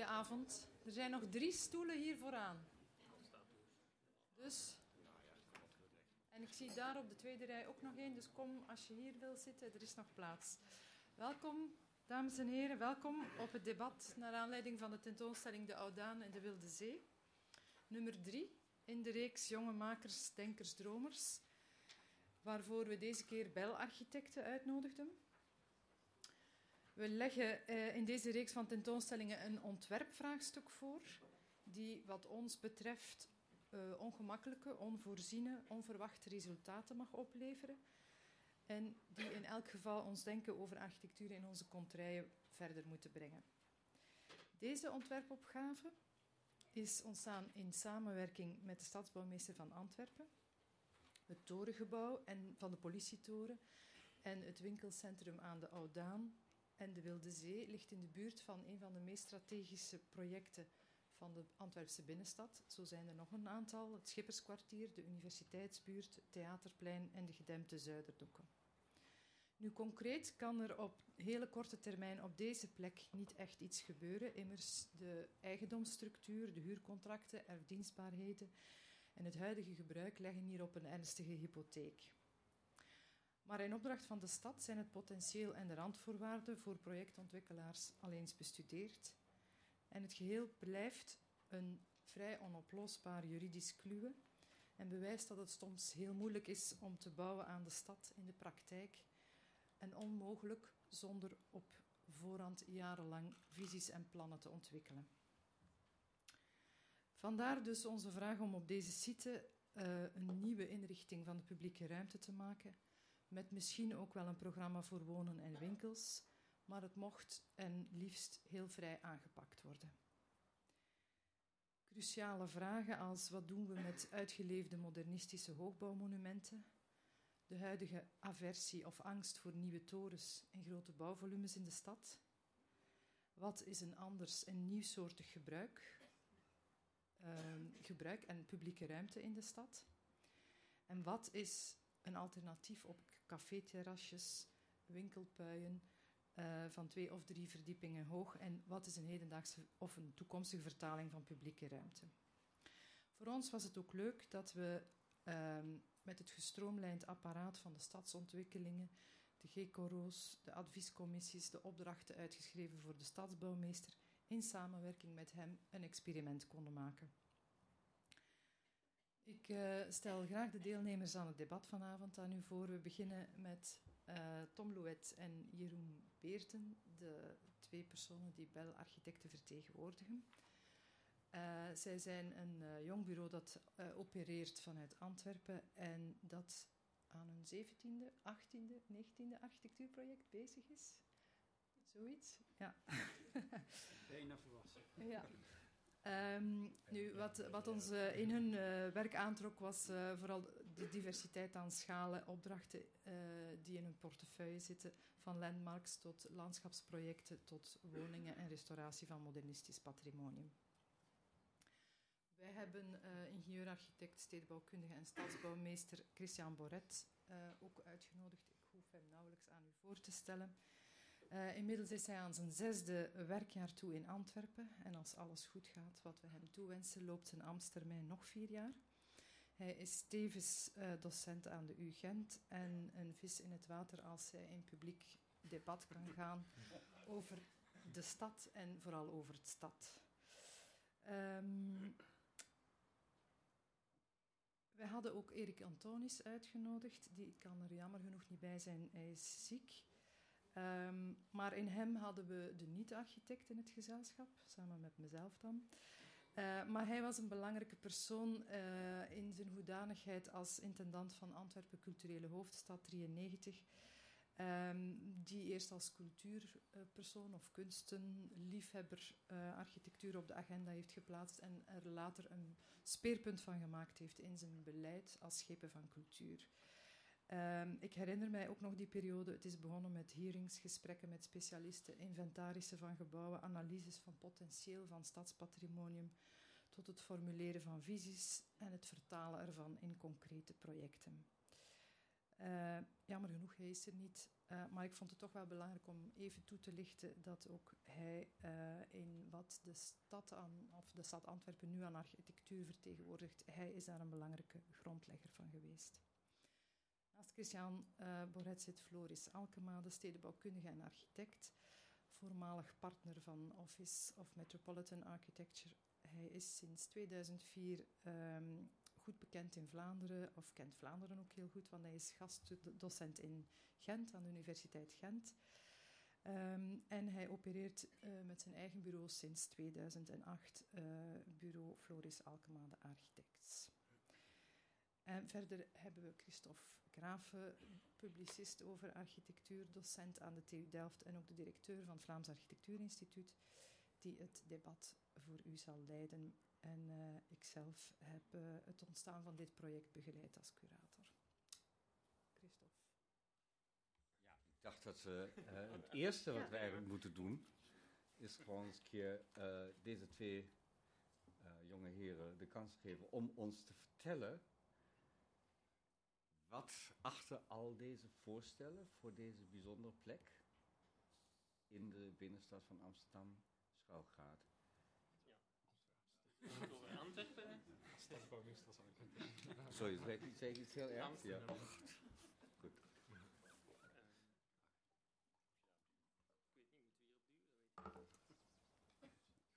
Goedenavond. Er zijn nog drie stoelen hier vooraan. Dus. En ik zie daar op de tweede rij ook nog één, dus kom als je hier wil zitten, er is nog plaats. Welkom, dames en heren, welkom op het debat naar aanleiding van de tentoonstelling De Oudaan en de Wilde Zee. Nummer drie in de reeks Jonge Makers, Denkers, Dromers, waarvoor we deze keer Bel-architecten uitnodigden. We leggen eh, in deze reeks van tentoonstellingen een ontwerpvraagstuk voor, die wat ons betreft uh, ongemakkelijke, onvoorziene, onverwachte resultaten mag opleveren. En die in elk geval ons denken over architectuur in onze contraien verder moeten brengen. Deze ontwerpopgave is ontstaan in samenwerking met de stadsbouwmeester van Antwerpen, het torengebouw en van de politietoren en het winkelcentrum aan de Oudaan en de Wilde Zee ligt in de buurt van een van de meest strategische projecten van de Antwerpse binnenstad. Zo zijn er nog een aantal: het Schipperskwartier, de Universiteitsbuurt, het Theaterplein en de gedempte Zuiderdoeken. Nu, concreet kan er op hele korte termijn op deze plek niet echt iets gebeuren. Immers, de eigendomsstructuur, de huurcontracten, erfdienstbaarheden en het huidige gebruik leggen hier op een ernstige hypotheek. Maar in opdracht van de stad zijn het potentieel en de randvoorwaarden voor projectontwikkelaars al eens bestudeerd. En het geheel blijft een vrij onoplosbaar juridisch kluwen en bewijst dat het soms heel moeilijk is om te bouwen aan de stad in de praktijk en onmogelijk zonder op voorhand jarenlang visies en plannen te ontwikkelen. Vandaar dus onze vraag om op deze site uh, een nieuwe inrichting van de publieke ruimte te maken met misschien ook wel een programma voor wonen en winkels, maar het mocht en liefst heel vrij aangepakt worden. Cruciale vragen als wat doen we met uitgeleefde modernistische hoogbouwmonumenten, de huidige aversie of angst voor nieuwe torens en grote bouwvolumes in de stad, wat is een anders en nieuwsoortig gebruik, uh, gebruik en publieke ruimte in de stad, en wat is een alternatief op caféterrasjes, winkelpuien uh, van twee of drie verdiepingen hoog en wat is een hedendaagse of een toekomstige vertaling van publieke ruimte. Voor ons was het ook leuk dat we uh, met het gestroomlijnd apparaat van de stadsontwikkelingen, de GCORO's, de adviescommissies, de opdrachten uitgeschreven voor de stadsbouwmeester, in samenwerking met hem een experiment konden maken. Ik uh, stel graag de deelnemers aan het debat vanavond aan u voor. We beginnen met uh, Tom Louet en Jeroen Beerten, de twee personen die Bel Architecten vertegenwoordigen. Uh, zij zijn een jong bureau dat opereert vanuit Antwerpen en dat aan hun 17e, 18e, 19e architectuurproject bezig is. Zoiets, ja. Bijna volwassen. Ja. Um, nu, wat, wat ons uh, in hun uh, werk aantrok was uh, vooral de diversiteit aan schalen, opdrachten die in hun portefeuille zitten, van landmarks tot landschapsprojecten tot woningen en restauratie van modernistisch patrimonium. Wij hebben ingenieur-architect, stedenbouwkundige en stadsbouwmeester Christian Boret ook uitgenodigd. Ik hoef hem nauwelijks aan u voor te stellen. Uh, inmiddels is hij aan zijn zesde werkjaar toe in Antwerpen. En als alles goed gaat, wat we hem toewensen, loopt zijn ambtstermijn nog vier jaar. Hij is tevens uh, docent aan de U Gent en een vis in het water als hij in publiek debat kan gaan over de stad en vooral over het stad. Um, wij hadden ook Erik Antonis uitgenodigd. Die kan er jammer genoeg niet bij zijn. Hij is ziek. Um, maar in hem hadden we de niet-architect in het gezelschap, samen met mezelf dan. Uh, maar hij was een belangrijke persoon uh, in zijn hoedanigheid als intendant van Antwerpen Culturele Hoofdstad 93. Um, die eerst als cultuurpersoon of kunstenliefhebber uh, architectuur op de agenda heeft geplaatst en er later een speerpunt van gemaakt heeft in zijn beleid als schepen van cultuur. Um, ik herinner mij ook nog die periode. Het is begonnen met hearings, gesprekken met specialisten, inventarissen van gebouwen, analyses van potentieel van stadspatrimonium, tot het formuleren van visies en het vertalen ervan in concrete projecten. Uh, jammer genoeg, hij is er niet. Uh, maar ik vond het toch wel belangrijk om even toe te lichten dat ook hij uh, in wat de stad, aan, of de stad Antwerpen nu aan architectuur vertegenwoordigt, hij is daar een belangrijke grondlegger van geweest. Naast Christian uh, zit Floris Alkema, de stedenbouwkundige en architect, voormalig partner van Office of Metropolitan Architecture. Hij is sinds 2004 um, goed bekend in Vlaanderen, of kent Vlaanderen ook heel goed, want hij is gastdocent in Gent, aan de Universiteit Gent. Um, en hij opereert uh, met zijn eigen bureau sinds 2008, uh, bureau Floris Alkema, de architects. En verder hebben we Christophe Graven, publicist over architectuur, docent aan de TU Delft en ook de directeur van het Vlaams Architectuurinstituut, die het debat voor u zal leiden en uh, ik zelf heb uh, het ontstaan van dit project begeleid als curator. Christophe. Ja, ik dacht dat uh, het eerste wat ja. we eigenlijk moeten doen, is gewoon eens een keer deze twee jonge heren de kans geven om ons te vertellen wat achter al deze voorstellen voor deze bijzondere plek in de binnenstad van Amsterdam schuil gaat. Over Antwerpen? Sorry, zeg ik, zeg iets heel erg? Ja. Goed.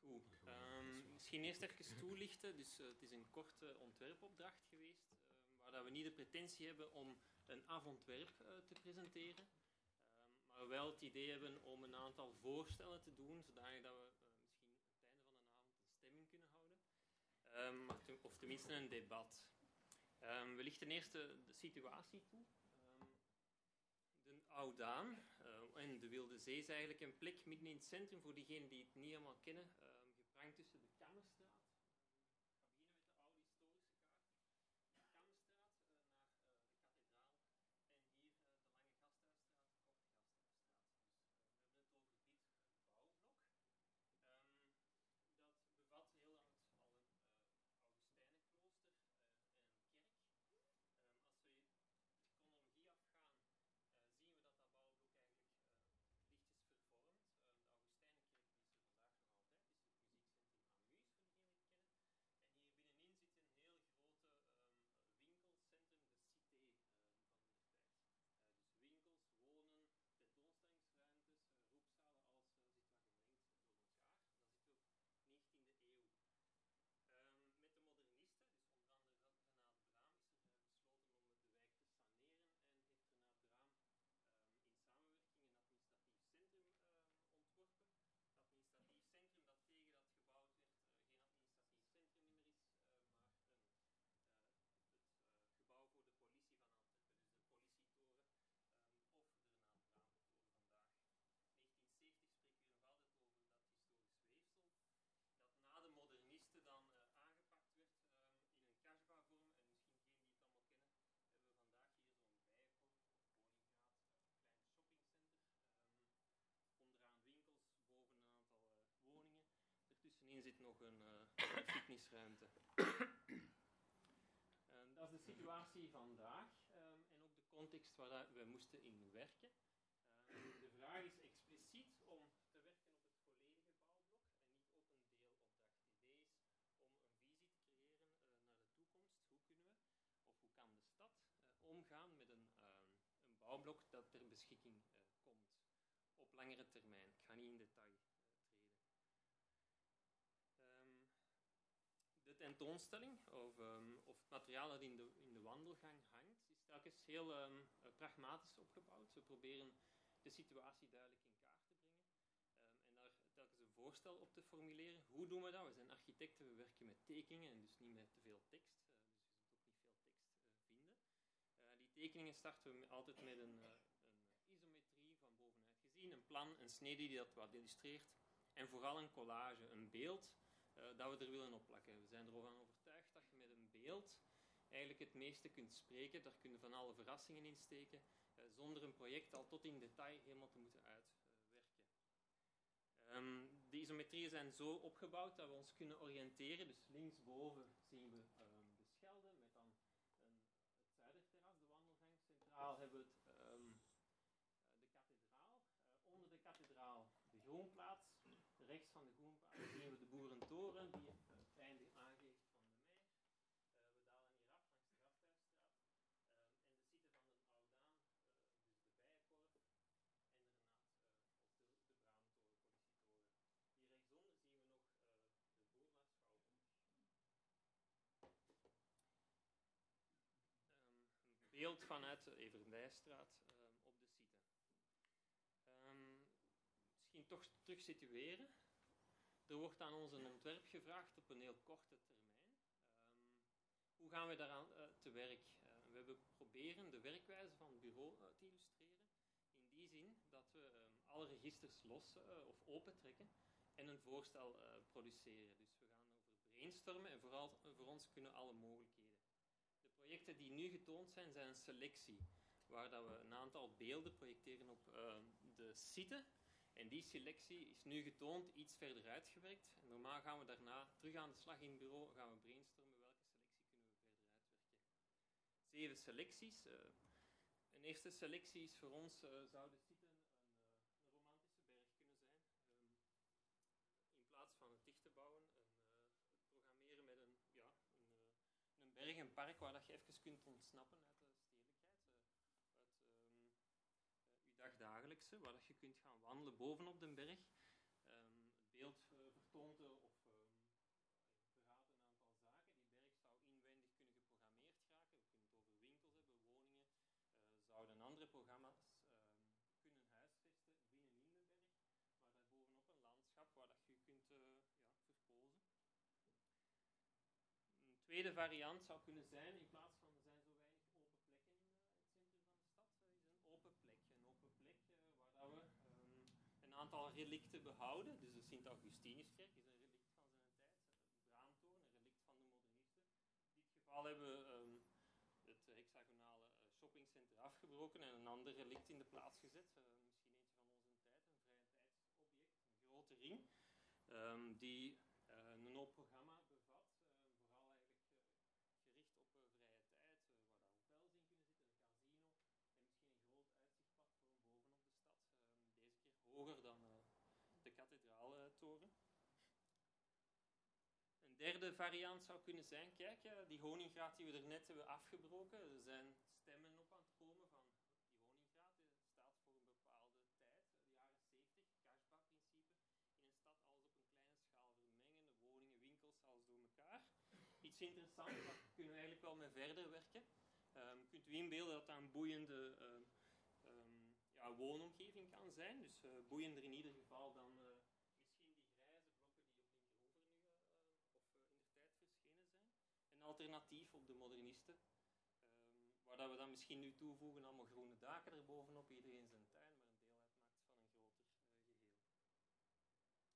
Goed. Um, misschien eerst even toelichten. Dus, uh, het is een korte ontwerpopdracht geweest, dat we niet de pretentie hebben om een avontwerp uh, te presenteren, um, maar wel het idee hebben om een aantal voorstellen te doen, zodanig dat we Um, of tenminste een debat. Um, we lichten eerst de, de situatie toe. De Oudaan uh, en de Wilde Zee is eigenlijk een plek midden in het centrum voor diegenen die het niet helemaal kennen. geprankt tussen de Kammerstraat. Ik ga beginnen met de oude historische kaart. De Kammerstraat uh, naar uh, de kathedraal en hier de lange Gasthuisstraat, de korte Gasthuisstraat. Dus we hebben het over dit bouwblok. dat bevat heel lang Tussenin zit nog een uh, fitnessruimte. en dat is de situatie vandaag um, en ook de context waar we moesten in werken. Um, de vraag is expliciet om te werken op het volledige bouwblok en niet op een deelopdracht. Het idee is om een visie te creëren uh, naar de toekomst. Hoe kunnen we, of hoe kan de stad uh, omgaan met een, een bouwblok dat ter beschikking komt op langere termijn. Ik ga niet in detail de tentoonstelling, of, um, of materiaal dat in de, in de wandelgang hangt, is telkens heel um, pragmatisch opgebouwd. We proberen de situatie duidelijk in kaart te brengen um, en daar telkens een voorstel op te formuleren. Hoe doen we dat? We zijn architecten, we werken met tekeningen en dus niet met te veel tekst. Uh, dus je zult ook niet veel tekst uh, vinden. Die tekeningen starten we altijd met een, een isometrie van bovenuit gezien, een plan, een snede die dat wat illustreert en vooral een collage, een beeld dat we er willen opplakken. We zijn ervan overtuigd dat je met een beeld eigenlijk het meeste kunt spreken. Daar kunnen van alle verrassingen in steken, uh, zonder een project al tot in detail helemaal te moeten uitwerken. Um, de isometrieën zijn zo opgebouwd dat we ons kunnen oriënteren. Dus linksboven zien we um, de Schelde met dan een, het zuiderterras, de wandelgang centraal hebben we het, ehm, eh, de kathedraal. Eh, onder de kathedraal de Groenplaats. Rechts van de Groenplaats zien we de Boerentoren, die het einde aangeeft van de meer. Eh, we dalen hier af langs de Gasthuisstraat. Ehm, en de site van de Oudaan, eh, dus de Bijenkorf. En daarnaast eh, ook de, de Braamtoren, politietoren. Hier rechtsonder zien we nog eh, de Boerla Schouwburg. Ehm, vanuit de Everdijstraat ehm, op de site. Ehm, misschien toch terug situeren. Er wordt aan ons een ontwerp gevraagd op een heel korte termijn. Ehm, hoe gaan we daaraan eh, te werk? Eh, we hebben proberen de werkwijze van het bureau eh, te illustreren. In die zin dat we alle registers los of opentrekken en een voorstel produceren. Dus we gaan over brainstormen en vooral voor ons kunnen alle mogelijkheden. Projecten die nu getoond zijn, zijn een selectie, waar dat we een aantal beelden projecteren op eh, de site. En die selectie is nu getoond, iets verder uitgewerkt. En normaal gaan we daarna terug aan de slag in het bureau, gaan we brainstormen welke selectie kunnen we verder uitwerken. Zeven selecties. eh. een eerste selectie is voor ons, de site een, eh, een romantische berg kunnen zijn. Ehm, in plaats van het dicht te bouwen, een, eh, het programmeren met een, ja, een, eh, een een park waar dat je even kunt ontsnappen uit de stedelijkheid, eh, uit eh, je dagdagelijkse, waar dat je kunt gaan wandelen bovenop de berg. Ehm, het beeld eh, vertoont of ehm, verraadt een aantal zaken. Die berg zou inwendig kunnen geprogrammeerd geraken. We kunnen het over winkels hebben, woningen. zouden andere programma's ehm, kunnen huisvesten binnenin de berg, maar daarbovenop een landschap waar dat je kunt eh, ja, verpozen. Een tweede variant zou kunnen zijn, in plaats van er zijn zo weinig open plekken in eh, het centrum van de stad, is een open plek. Een open plek eh, waar we ehm, een aantal relicten behouden. Dus de Sint-Augustinuskerk is een relict van zijn tijd, de Braamtoren, een relict van de modernisten. In dit geval hebben we ehm, het hexagonale eh, shoppingcenter afgebroken en een ander relict in de plaats gezet. Eh, misschien eentje van onze tijd, een vrije tijdsobject, een grote ring, ehm, die een hoop programma bevat. eh, vooral eigenlijk eh, gericht op eh, vrije tijd, eh, waar daar hotels in kunnen zitten, een casino en misschien een groot uitzichtplatform bovenop de stad. Ehm, deze keer dan eh, de kathedraaltoren. Een derde variant zou kunnen zijn, kijk, eh, die honingraat die we er net hebben afgebroken, er zijn stemmen op aan het komen van die honingraat, die staat voor een bepaalde tijd, eh, de jaren 70, cashba-principe. In een stad alles op een kleine schaal vermengen, de woningen, winkels, alles door elkaar. Iets interessants, daar kunnen we eigenlijk wel mee verder werken. Ehm, kunt u inbeelden dat dat een boeiende ja, woonomgeving kan zijn, dus eh, boeiender in ieder geval dan eh, misschien die grijze blokken die op linkeroever nu eh, of eh, in de tijd verschenen zijn. Een alternatief op de modernisten, ehm, waar dat we dan misschien nu toevoegen allemaal groene daken erbovenop, iedereen zijn tuin, maar een deel uitmaakt van een groter eh, geheel.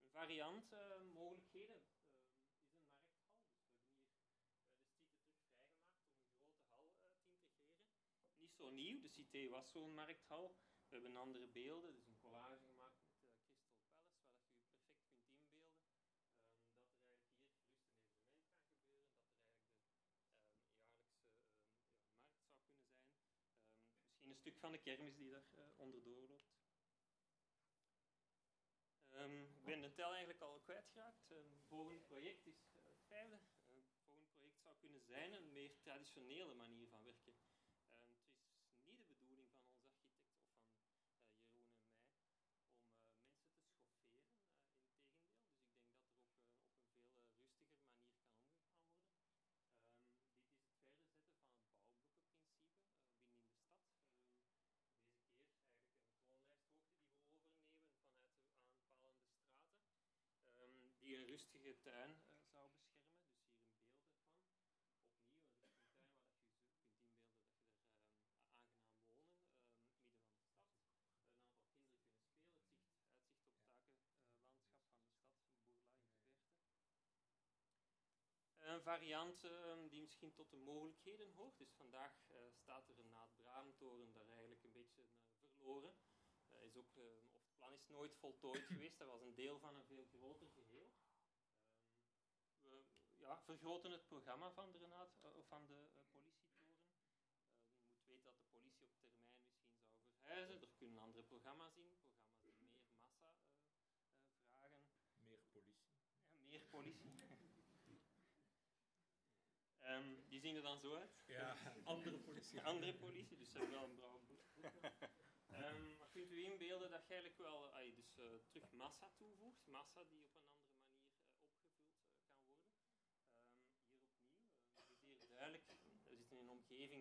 Een variant, eh, mogelijkheden, ehm, is een markthal. Dus we hebben hier eh, de site terug vrijgemaakt om een grote hal eh, te integreren. Zo nieuw, de cité was zo'n markthal. We hebben andere beelden, dus een collage gemaakt met eh, Crystal Palace, waar je perfect kunt inbeelden. ehm, dat er eigenlijk hier gerust een evenement kan gebeuren, dat er eigenlijk de ehm, jaarlijkse ehm, markt zou kunnen zijn. Misschien een stuk van de kermis die daar eh, onderdoor loopt. Ik ben de tel eigenlijk al kwijtgeraakt. Het volgende project is eh, het vijfde. Het volgende project zou kunnen zijn een meer traditionele manier van werken. Ehm, het is niet de bedoeling van onze architect of van eh, Jeroen en mij om eh, mensen te schofferen. Uh, Integendeel. Dus ik denk dat er ook eh, op een veel eh, rustiger manier kan omgegaan worden. Ehm, dit is het verder zetten van het bouwblokkenprincipe eh, binnen in de stad. Ehm, deze keer eigenlijk een kroonlijsthoogte die we overnemen vanuit de aanpalende straten. ehm, die een rustige tuin eh, zou beschermen. Dus hier een beeld ervan. Opnieuw een rustige tuin waar dat je kunt inbeelden dat je er ehm, aangenaam wonen, ehm, midden van de stad. Een aantal kinderen kunnen spelen, het zicht, uitzicht op het takenlandschap van de stad, Boerla in de verte. Een variant die misschien tot de mogelijkheden hoort. Dus vandaag eh, staat er een naad Braamtoren daar eigenlijk een beetje eh, verloren. Eh, is ook, of het plan is nooit voltooid geweest. Dat was een deel van een veel groter geheel. Ja, vergroten het programma van de, Renaat, eh, of van de eh, politietoren. Eh, je moet weten dat de politie kunnen andere programma's in, programma's die meer massa uh, vragen. Meer politie. Ja, meer politie. um, die zien er dan zo uit. Ja, andere politie. andere politie, dus ze hebben wel een blauwe boek. um, maar kunt u inbeelden dat je eigenlijk wel ay, dus, uh, terug massa toevoegt, massa die op een andere manier uh, opgevuld kan worden. Um, hier opnieuw, het is hier duidelijk, we zitten in een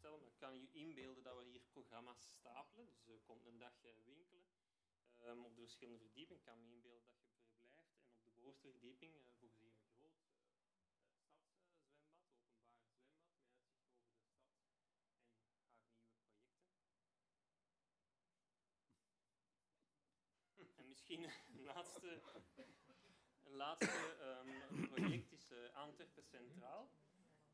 voorstellen, ik kan je inbeelden dat we hier programma's stapelen, dus je komt een dag winkelen um, op de verschillende verdiepingen, ik kan me inbeelden dat je verblijft en op de bovenste verdieping uh, voorzie je een groot uh, stadszwembad, openbaar zwembad, met uitzicht over de stad en haar nieuwe projecten. en misschien een laatste een laatste um, project is uh, Antwerpen Centraal.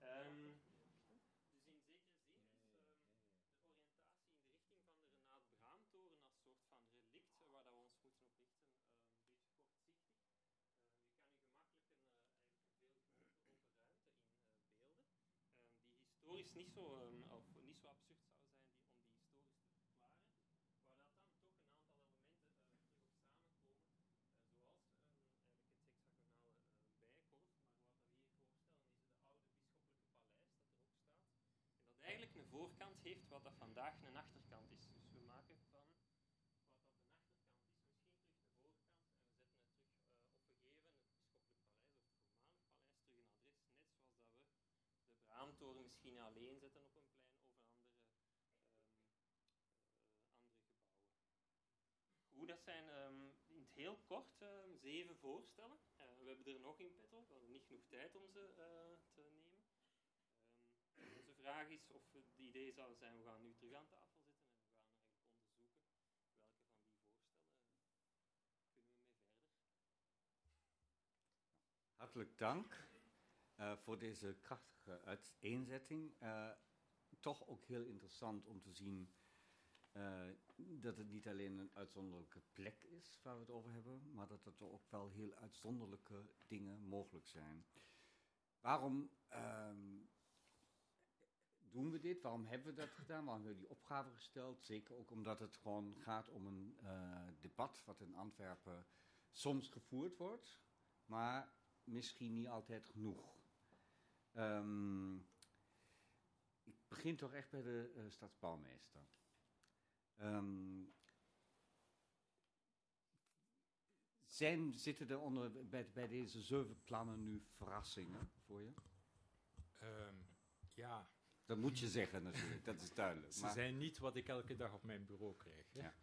Um, dus in zekere zin is um, de oriëntatie in de richting van de Renaat Braamtoren als soort van relict waar dat we ons moeten op richten een beetje kortzichtig. je kan je gemakkelijk een, uh, een veel grotere open ruimte in uh, beelden, die historisch niet zo, of niet zo absurd zou zijn die, om die historisch te verklaren, waar dat dan toch een aantal elementen terug op samenkomen, zoals hexagonale uh, bijkorf, maar wat we hier voorstellen is het oude bisschoppelijke paleis dat erop staat. En dat eigenlijk een voorkant heeft wat dat vandaag een achterkant is. Dus we maken van wat dat een achterkant is misschien terug de voorkant en we zetten het terug uh, opgegeven, het bisschoppelijk paleis of het voormalig paleis, terug een adres, net zoals dat we de Braamtoren misschien alleen zetten op een plein een andere, um, uh, andere gebouwen. Goed, dat zijn um, in het heel kort um, zeven voorstellen. Uh, we hebben er nog in petto, we hadden niet genoeg tijd om ze uh, te nemen. Onze vraag is of het idee zou zijn, we gaan nu terug aan tafel zitten en we gaan eigenlijk onderzoeken welke van die voorstellen kunnen we mee verder. Hartelijk dank uh, voor deze krachtige uiteenzetting. toch ook heel interessant om te zien uh, dat het niet alleen een uitzonderlijke plek is waar we het over hebben, maar dat er ook wel heel uitzonderlijke dingen mogelijk zijn. Waarom um, doen we dit? Waarom hebben we dat gedaan? Waarom hebben we die opgave gesteld? Zeker ook omdat het gewoon gaat om een uh, debat wat in Antwerpen soms gevoerd wordt, maar misschien niet altijd genoeg. Um, ik begin toch echt bij de uh, stadsbouwmeester. Um, zijn, zitten er onder, bij, bij deze zeven plannen nu verrassingen voor je? Um, ja. Dat moet je zeggen natuurlijk, dat is duidelijk. Ze maar... zijn niet wat ik elke dag op mijn bureau krijg. Ja.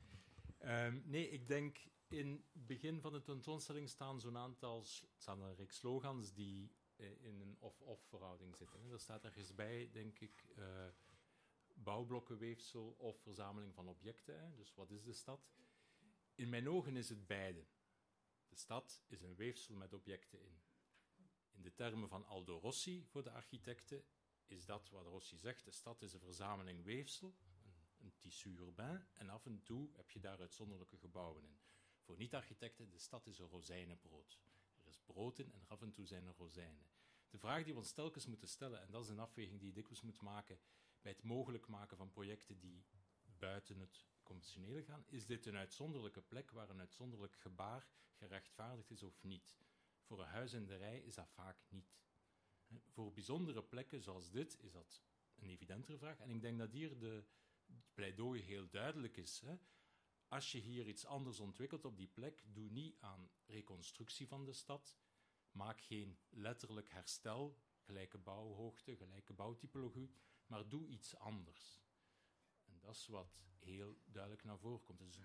Um, nee, ik denk in het begin van de tentoonstelling staan zo'n aantal staan een reeks slogans die in een of-of verhouding zitten. Er staat ergens bij, denk ik, uh, bouwblokkenweefsel of verzameling van objecten. Hè. Dus wat is de stad? In mijn ogen is het beide. De stad is een weefsel met objecten in. In de termen van Aldo Rossi voor de architecten is dat wat Rossi zegt. De stad is een verzameling weefsel, een, een tissu urbain, en af en toe heb je daar uitzonderlijke gebouwen in. Voor niet-architecten, de stad is een rozijnenbrood. Er is brood in en af en toe zijn er rozijnen. De vraag die we ons telkens moeten stellen, en dat is een afweging die je dikwijls moet maken, bij het mogelijk maken van projecten die buiten het conventionele gaan, is dit een uitzonderlijke plek waar een uitzonderlijk gebaar gerechtvaardigd is of niet. Voor een huis in de rij is dat vaak niet. Voor bijzondere plekken zoals dit is dat een evidentere vraag. En ik denk dat hier de pleidooi heel duidelijk is. Hè. Als je hier iets anders ontwikkelt op die plek, doe niet aan reconstructie van de stad. Maak geen letterlijk herstel, gelijke bouwhoogte, gelijke bouwtypologie maar doe iets anders. En dat is wat heel duidelijk naar voren komt. Dus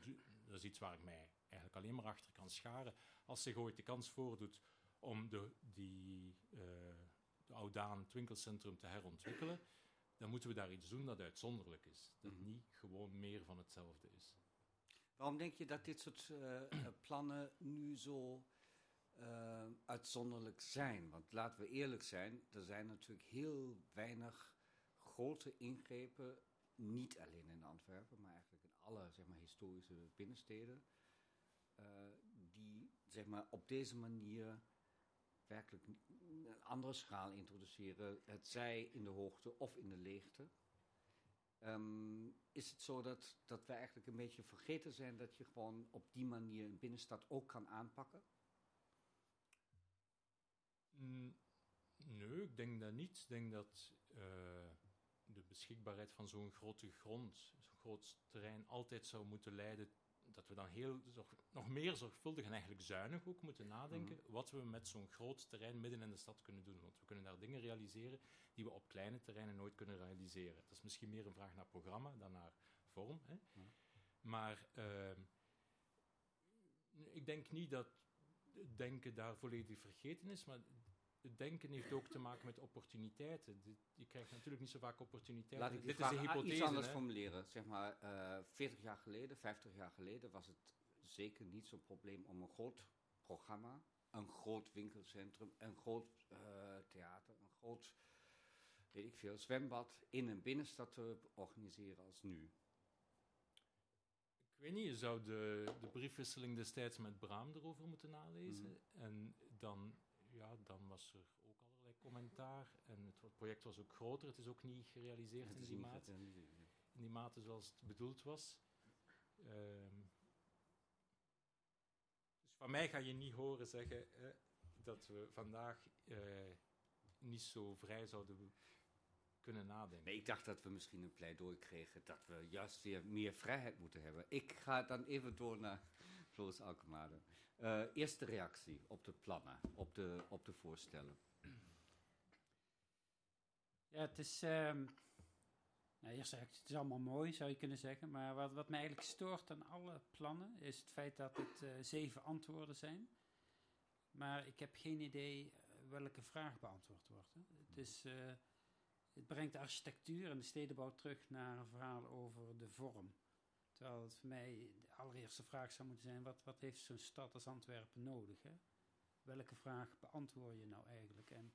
dat is iets waar ik mij eigenlijk alleen maar achter kan scharen. Als zich ooit de kans voordoet om de, die, uh, de Oudaan het winkelcentrum te herontwikkelen, dan moeten we daar iets doen dat uitzonderlijk is. Dat mm. niet gewoon meer van hetzelfde is. Waarom denk je dat dit soort uh, plannen nu zo uh, uitzonderlijk zijn? Want laten we eerlijk zijn, er zijn natuurlijk heel weinig grote ingrepen, niet alleen in Antwerpen, maar eigenlijk in alle zeg maar, historische binnensteden, uh, die zeg maar, op deze manier werkelijk een andere schaal introduceren, het zij in de hoogte of in de leegte. Um, is het zo dat, dat we eigenlijk een beetje vergeten zijn dat je gewoon op die manier een binnenstad ook kan aanpakken? Mm, nee, ik denk dat niet. Ik denk dat uh, de beschikbaarheid van zo'n grote grond, zo'n groot terrein, altijd zou moeten leiden dat we dan heel zorg, nog meer zorgvuldig en eigenlijk zuinig ook moeten nadenken mm. wat we met zo'n groot terrein midden in de stad kunnen doen. Want we kunnen daar dingen realiseren die we op kleine terreinen nooit kunnen realiseren. Dat is misschien meer een vraag naar programma dan naar vorm. Hè? Mm. Maar uh, ik denk niet dat het denken daar volledig vergeten is, maar denken heeft ook te maken met opportuniteiten. Je krijgt natuurlijk niet zo vaak opportuniteiten. Laat ik Dit is een hypothese. iets anders formuleren. Zeg maar, uh, eh, 40 jaar geleden, 50 jaar geleden was het zeker niet zo'n probleem om een groot programma, een groot winkelcentrum, een groot uh, theater, een groot, weet ik veel, zwembad in een binnenstad te organiseren als nu. Ik weet niet, je zou de, de briefwisseling destijds met Braam erover moeten nalezen. Mm. En dan ja, dan was er ook allerlei commentaar. En het project was ook groter. Het is ook niet gerealiseerd in die mate. In die mate zoals het bedoeld was. Um, dus van mij ga je niet horen zeggen eh, dat we vandaag uh, niet zo vrij zouden kunnen nadenken. Nee, ik dacht dat we misschien een pleidooi kregen dat we juist weer meer vrijheid moeten hebben. Ik ga dan even door naar Floris Alkemade. Uh, eerste reactie op de plannen, op de, op voorstellen. Ja, het is. Um, nou, het is allemaal mooi, zou je kunnen zeggen. Maar wat, wat mij eigenlijk stoort aan alle plannen is het feit dat het uh, zeven antwoorden zijn. Maar ik heb geen idee eh, welke vraag beantwoord wordt. Hè. Het, is, het brengt de architectuur en de stedenbouw terug naar een verhaal over de vorm. Terwijl het voor mij de allereerste vraag zou moeten zijn: wat, wat heeft zo'n stad als Antwerpen nodig? Hè? Welke vraag beantwoord je nou eigenlijk? En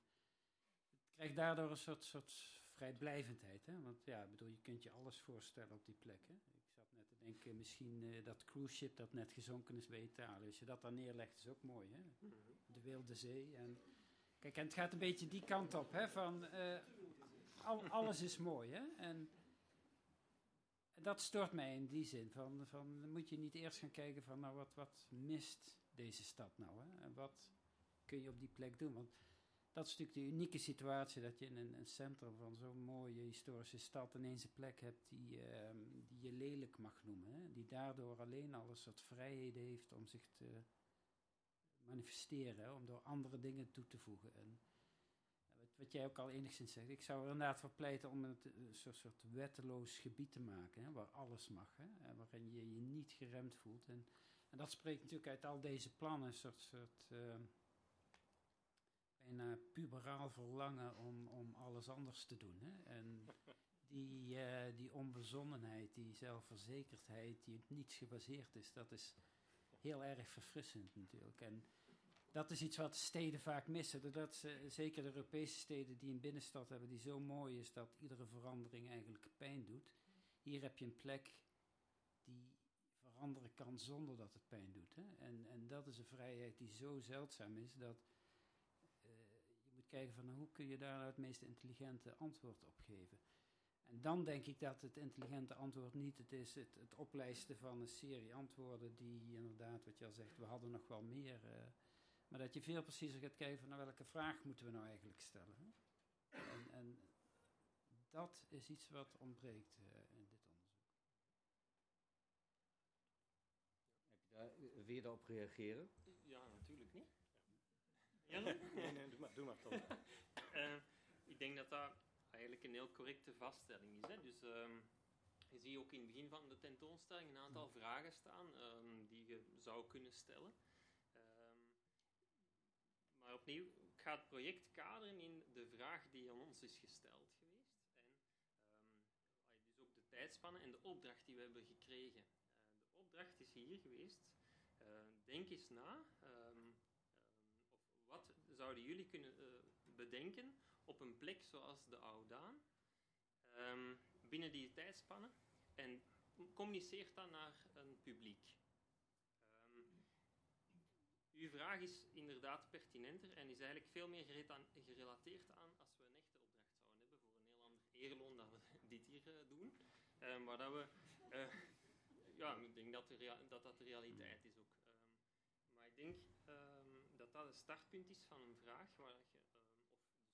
het krijgt daardoor een soort, soort vrijblijvendheid. Hè? Want ja, bedoel, je kunt je alles voorstellen op die plek. Hè? Ik zat net te denken, misschien uh, dat cruise ship dat net gezonken is bij Italië. Als je dat dan neerlegt, is ook mooi. Hè? De Wilde Zee. En, kijk, en het gaat een beetje die kant op. Hè? Van, uh, al, alles is mooi. Hè? En dat stoort mij in die zin. Van, van, moet je niet eerst gaan kijken van, nou, wat, wat mist deze stad nou? Hè? En wat kun je op die plek doen? Want dat is natuurlijk de unieke situatie dat je in een, centrum van zo'n mooie historische stad ineens een plek hebt die, uh, die je lelijk mag noemen. Hè? Die daardoor alleen al een soort vrijheden heeft om zich te manifesteren, om door andere dingen toe te voegen. En, wat jij ook al enigszins zegt, ik zou er inderdaad voor pleiten om het een soort, soort wetteloos gebied te maken, hè, waar alles mag, hè, en waarin je je niet geremd voelt. En, en dat spreekt natuurlijk uit al deze plannen, een soort, soort uh, puberaal verlangen om, om alles anders te doen. Hè. En die, uh, die onbezonnenheid, die zelfverzekerdheid, die op niets gebaseerd is, dat is heel erg verfrissend natuurlijk. En dat is iets wat steden vaak missen. Doordat ze, zeker de Europese steden die een binnenstad hebben die zo mooi is dat iedere verandering eigenlijk pijn doet. Hier heb je een plek die veranderen kan zonder dat het pijn doet. Hè? En, en dat is een vrijheid die zo zeldzaam is dat uh, je moet kijken van hoe kun je daar nou het meest intelligente antwoord op geven. En dan denk ik dat het intelligente antwoord niet het is het, het oplijsten van een serie antwoorden die inderdaad, wat je al zegt, we hadden nog wel meer... Uh, maar dat je veel preciezer gaat kijken van naar welke vraag moeten we nou eigenlijk stellen. Hè? En, en, dat is iets wat ontbreekt uh, in dit onderzoek. Heb je daar, wil je daarop reageren? Ja, natuurlijk niet. Ja, nee, nee, doe maar, doe maar toch. uh, ik denk dat dat eigenlijk een heel correcte vaststelling is. Hè? Dus um, je ziet ook in het begin van de tentoonstelling een aantal vragen staan um, die je zou kunnen stellen. Maar opnieuw, ik ga het project kaderen in de vraag die aan ons is gesteld geweest. En um, dus ook de tijdspannen en de opdracht die we hebben gekregen. Uh, de opdracht is hier geweest. Eh, denk eens na. ehm, ehm, of wat zouden jullie kunnen eh, bedenken op een plek zoals de Oudaan ehm, binnen die tijdspannen en communiceert dat naar een publiek. Ehm, uw vraag is inderdaad pertinenter en is eigenlijk veel meer gerelateerd aan als we een echte opdracht zouden hebben voor een heel ander eerloon dan we dit hier eh, doen. Ehm, waar dat we, eh, ja, ik denk dat, dat dat de realiteit is ook. Ehm, maar ik denk ehm, dat dat een startpunt is van een vraag waar je, ehm,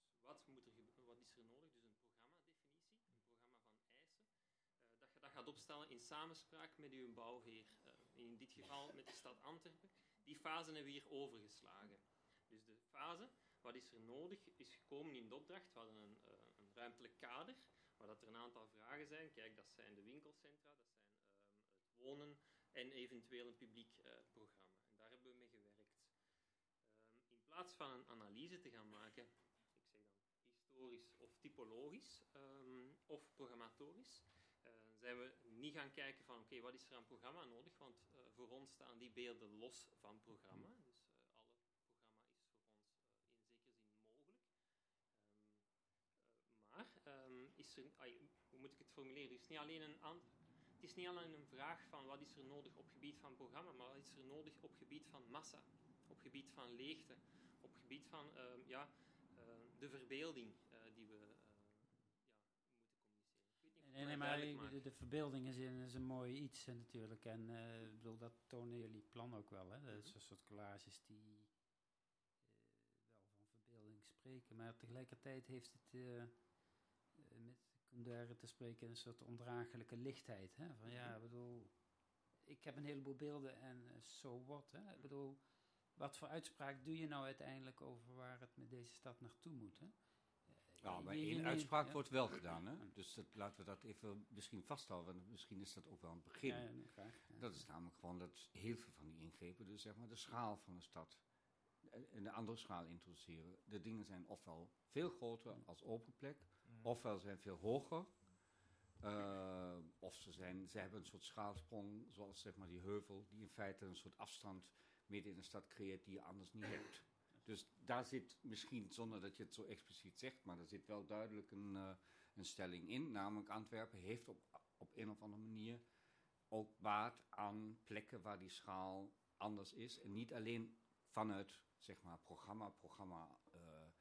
of, dus wat, moet er wat is er nodig? Dus een programmadefinitie, een programma van eisen, eh, dat je dat gaat opstellen in samenspraak met uw bouwheer. eh, in dit geval met de stad Antwerpen. Die fase hebben we hier overgeslagen. Dus de fase, wat is er nodig, is gekomen in de opdracht. We hadden een, eh, een ruimtelijk kader, waar dat er een aantal vragen zijn. Kijk, dat zijn de winkelcentra, dat zijn ehm, het wonen en eventueel een publiek eh, programma. En daar hebben we mee gewerkt. Ehm, in plaats van een analyse te gaan maken, ik zeg dan historisch of typologisch ehm, of programmatorisch, eh, zijn we niet gaan kijken van oké, wat is er aan programma nodig, want voor ons staan die beelden los van programma. Dus eh, alle programma is voor ons eh, in zekere zin mogelijk. Ehm, eh, maar ehm, is er, ai, hoe moet ik het formuleren? Het is niet alleen een het is niet alleen een vraag van wat is er nodig op gebied van programma, maar wat is er nodig op gebied van massa, op gebied van leegte, op gebied van ehm, ja, de verbeelding die we eh, ja, moeten communiceren. Ik weet niet of ik Nee, nee, maar de, de verbeelding is, een- is een mooi iets natuurlijk. En eh, ik bedoel, dat tonen jullie plan ook wel. Hè? Dat is een soort collages die eh, wel van verbeelding spreken. Maar tegelijkertijd heeft het, eh, met Kundera te spreken, een soort ondraaglijke lichtheid. Hè? Van ja, ik bedoel, ik heb een heleboel beelden en so what. Hè? Ik bedoel, wat voor uitspraak doe je nou uiteindelijk over waar het met deze stad naartoe moet? Hè? Je- maar één uitspraak ja. wordt wel gedaan. Hè? Dus dat, laten we dat even misschien vasthouden. Want misschien is dat ook wel een begin. Ja, graag. Dat is namelijk gewoon dat heel veel van die ingrepen, dus zeg maar de schaal van de stad, eh, een andere schaal introduceren. De dingen zijn ofwel veel groter als open plek, ofwel zijn veel hoger. eh, of ze, zijn, ze hebben een soort schaalsprong, zoals zeg maar die heuvel, die in feite een soort afstand midden in de stad creëert die je anders niet hebt. Dus daar zit misschien, zonder dat je het zo expliciet zegt, maar er zit wel duidelijk een, eh, een stelling in. Namelijk Antwerpen heeft op, op een of andere manier ook baat aan plekken waar die schaal anders is. En niet alleen vanuit zeg maar, programma, programma eh, eh,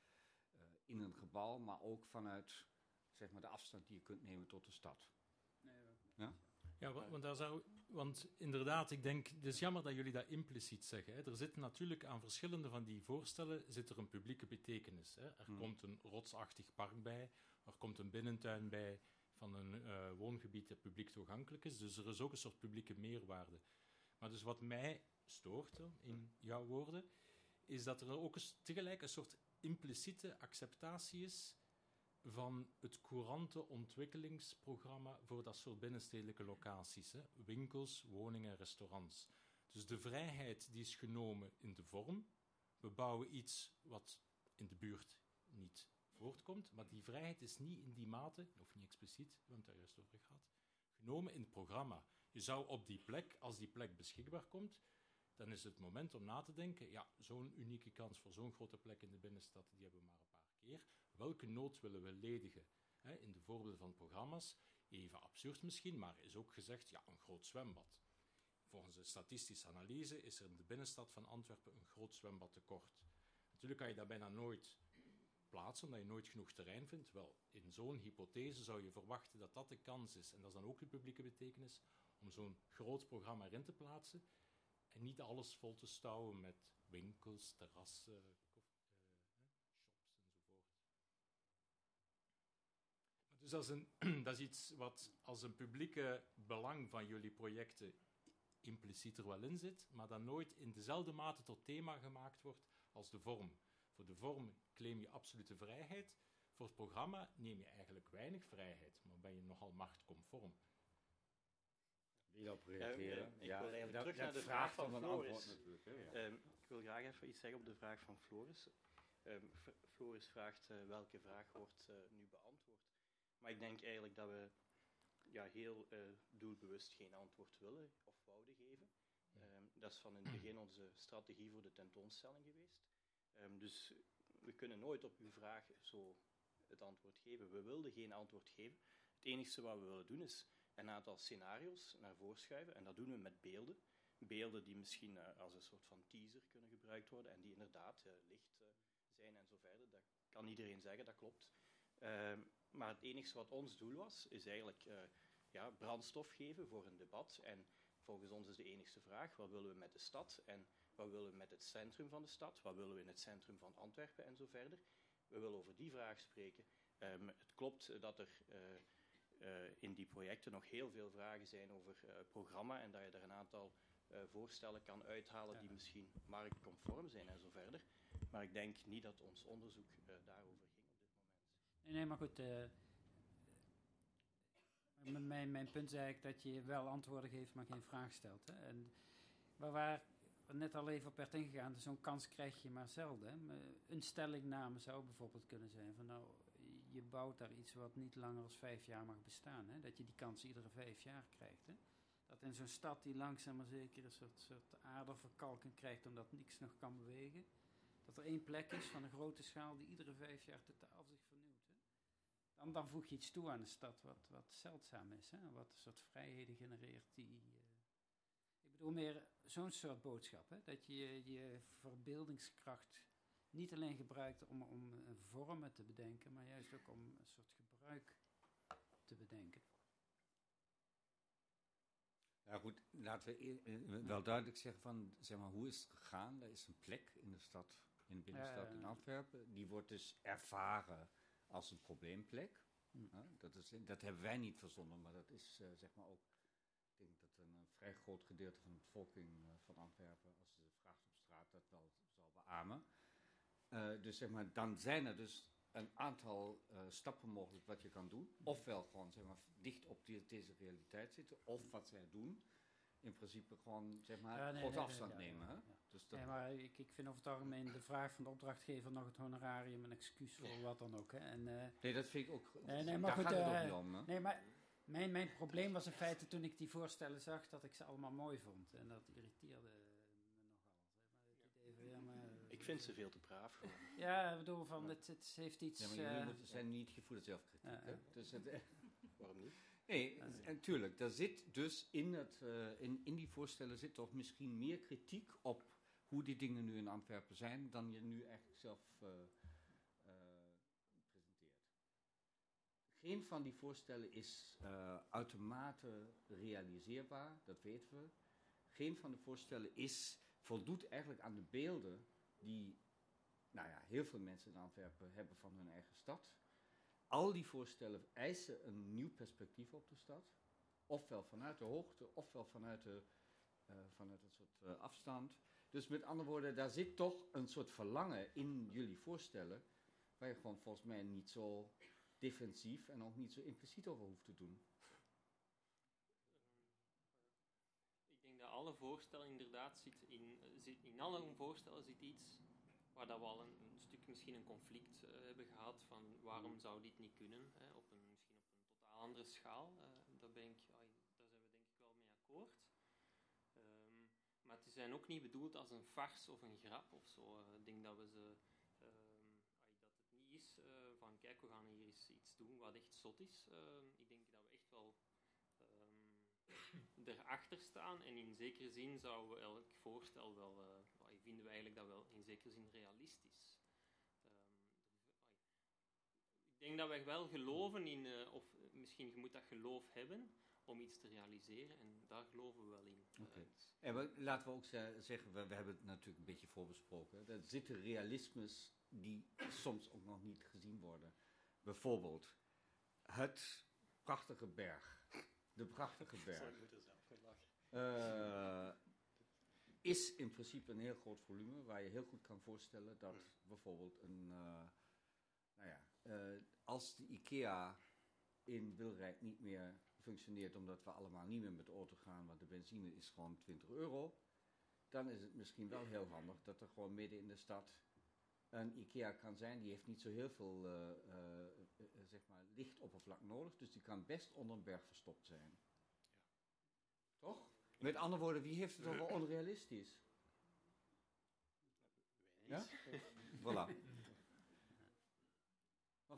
in een gebouw, maar ook vanuit zeg maar, de afstand die je kunt nemen tot de stad. Ja, wa- want, daar zou, want inderdaad, ik denk, het is jammer dat jullie dat impliciet zeggen. Hè. Er zit natuurlijk aan verschillende van die voorstellen zit er een publieke betekenis. Hè. Er Hmm. komt een rotsachtig park bij, er komt een binnentuin bij van een eh, woongebied dat publiek toegankelijk is. Dus er is ook een soort publieke meerwaarde. Maar dus wat mij stoort in jouw woorden, is dat er ook eens tegelijk een soort impliciete acceptatie is van het courante ontwikkelingsprogramma voor dat soort binnenstedelijke locaties. Hè. Winkels, woningen, restaurants. Dus de vrijheid die is genomen in de vorm. We bouwen iets wat in de buurt niet voortkomt, maar die vrijheid is niet in die mate, of niet expliciet, we hebben het daar juist over gehad, genomen in het programma. Je zou op die plek, als die plek beschikbaar komt, dan is het moment om na te denken, ja, zo'n unieke kans voor zo'n grote plek in de binnenstad, die hebben we maar een paar keer. Welke nood willen we ledigen? In de voorbeelden van programma's, even absurd misschien, maar is ook gezegd, ja, een groot zwembad. Volgens een statistische analyse is er in de binnenstad van Antwerpen een groot zwembad tekort. Natuurlijk kan je dat bijna nooit plaatsen, omdat je nooit genoeg terrein vindt. Wel, in zo'n hypothese zou je verwachten dat dat de kans is, en dat is dan ook de publieke betekenis, om zo'n groot programma erin te plaatsen en niet alles vol te stouwen met winkels, terrassen, kof- eh, shops enzovoort. Dus dat is, een, dat is iets wat als een publieke belang van jullie projecten impliciet er wel in zit, maar dat nooit in dezelfde mate tot thema gemaakt wordt als de vorm. Voor de vorm claim je absolute vrijheid. Voor het programma neem je eigenlijk weinig vrijheid, maar ben je nogal op reageren? ik wil eigenlijk terug naar de vraag van Floris. natuurlijk. Hè, ja. Ehm, ik wil graag even iets zeggen op de vraag van Floris. Ehm, Floris vraagt eh, welke vraag wordt eh, nu beantwoord. Maar ik denk eigenlijk dat we ja, heel eh, doelbewust geen antwoord willen of wouden geven. Ehm, dat is van in het begin onze strategie voor de tentoonstelling geweest. Ehm, dus we kunnen nooit op uw vraag zo het antwoord geven. We wilden geen antwoord geven. Het enige wat we willen doen is een aantal scenario's naar voren schuiven. En dat doen we met beelden. Beelden die misschien eh, als een soort van teaser kunnen gebruikt worden en die inderdaad uh, licht uh, zijn en zo verder. Dat kan iedereen zeggen, dat klopt. Ehm, maar het enige wat ons doel was, is eigenlijk ja, brandstof geven voor een debat. En volgens ons is de enige vraag, wat willen we met de stad en wat willen we met het centrum van de stad? Wat willen we in het centrum van Antwerpen en zo verder? We willen over die vraag spreken. Um, het klopt dat er uh, in die projecten nog heel veel vragen zijn over uh, programma en dat je er een aantal uh, voorstellen kan uithalen ja. die misschien marktconform zijn en zo verder. Maar ik denk niet dat ons onderzoek daarover ging op dit moment. Nee, maar goed. mijn, mijn punt is eigenlijk dat je wel antwoorden geeft, maar geen vraag stelt. Hè? En waar, waar net al even op werd ingegaan, zo'n kans krijg je maar zelden. Een stellingname zou bijvoorbeeld kunnen zijn van nou, je bouwt daar iets wat niet langer dan vijf jaar mag bestaan. Hè? Dat je die kans iedere vijf jaar krijgt. Hè? Dat in zo'n stad die langzaam maar zeker een soort, soort aderverkalking krijgt omdat niks nog kan bewegen. Dat er één plek is van een grote schaal die iedere vijf jaar totaal? Dan, dan voeg je iets toe aan de stad wat, wat zeldzaam is. Hè? Wat een soort vrijheden genereert die... Uh, ik bedoel meer zo'n soort boodschap. Hè? Dat je je verbeeldingskracht niet alleen gebruikt om, om vormen te bedenken, maar juist ook om een soort gebruik te bedenken. Ja goed, laten we wel duidelijk zeggen van, zeg maar, hoe is het gegaan? Er is een plek in de stad, in de binnenstad in Antwerpen, die wordt dus ervaren als een probleemplek. Ja, dat, is, dat hebben wij niet verzonnen, maar dat is uh, zeg maar ook, ik denk dat een, een, vrij groot gedeelte van de bevolking uh, van Antwerpen, als ze vraagt op straat, dat wel zal beamen. Uh, dus zeg maar, dan zijn er dus een aantal stappen mogelijk wat je kan doen. Ofwel gewoon zeg maar, dicht op die, deze realiteit zitten, of wat zij doen. In principe gewoon zeg maar, ja, nee, grote nee, afstand nee, nemen. Ja, Dus dat nee, maar ik, ik vind over het algemeen de vraag van de opdrachtgever nog het honorarium een excuus voor wat dan ook. Hè. En, uh, nee, dat vind ik ook. Nee, nee, maar daar goed, gaat het ook niet om. Hè? Nee, maar mijn, mijn probleem was in feite toen ik die voorstellen zag dat ik ze allemaal mooi vond. En dat irriteerde ik vind ze veel te braaf gewoon. Ja, ik bedoel, van, het, het heeft iets... Ja, maar jullie uh, moeten, zijn niet gevoelig zelfkritiek, uh, dus het, Waarom niet? Nee, natuurlijk. Daar zit dus in, het, uh, in, in die voorstellen zit toch misschien meer kritiek op hoe die dingen nu in Antwerpen zijn, dan je nu eigenlijk zelf presenteert. Geen van die voorstellen is uitermate realiseerbaar, dat weten we. Geen van de voorstellen is voldoet eigenlijk aan de beelden die nou ja, heel veel mensen in Antwerpen hebben van hun eigen stad. Al die voorstellen eisen een nieuw perspectief op de stad. Ofwel vanuit de hoogte, ofwel vanuit, de, uh, vanuit een soort uh, afstand. Dus met andere woorden, daar zit toch een soort verlangen in jullie voorstellen. Waar je gewoon volgens mij niet zo defensief en ook niet zo impliciet over hoeft te doen. alle voorstellen inderdaad zit in, zit, in alle voorstellen zit iets waar dat we al een, een misschien een conflict uh, hebben gehad van waarom zou dit niet kunnen, hè, op een, misschien op een totaal andere schaal. Uh, daar, ben ik, daar zijn we denk ik wel mee akkoord. Um, maar het zijn ook niet bedoeld als een farce of een grap of zo. Uh, ik denk dat we ze, um, ai, dat het niet is van kijk, we gaan hier eens iets doen wat echt zot is. Ehm, ik denk dat we echt wel erachter staan. En in zekere zin zouden we elk voorstel wel, uh, vinden we eigenlijk dat wel in zekere zin realistisch. Um, ik denk dat wij wel geloven in, uh, of misschien je moet dat geloof hebben om iets te realiseren. En daar geloven we wel in. Okay. En we, laten we ook zeggen, we, we, hebben het natuurlijk een beetje voorbesproken. Er zitten realismes die soms ook nog niet gezien worden. Bijvoorbeeld het prachtige berg. De prachtige berg. Uh, is in principe een heel groot volume waar je heel goed kan voorstellen dat bijvoorbeeld een, uh, nou ja, als de IKEA in Wilrijk niet meer functioneert omdat we allemaal niet meer met de auto gaan, want de benzine is gewoon 20 euro, dan is het misschien wel heel handig dat er gewoon midden in de stad een IKEA kan zijn. Die heeft niet zo heel veel eh, eh, zeg maar, licht oppervlak nodig, dus die kan best onder een berg verstopt zijn. Toch? Met andere woorden, wie heeft het over onrealistisch? Ja? Voilà.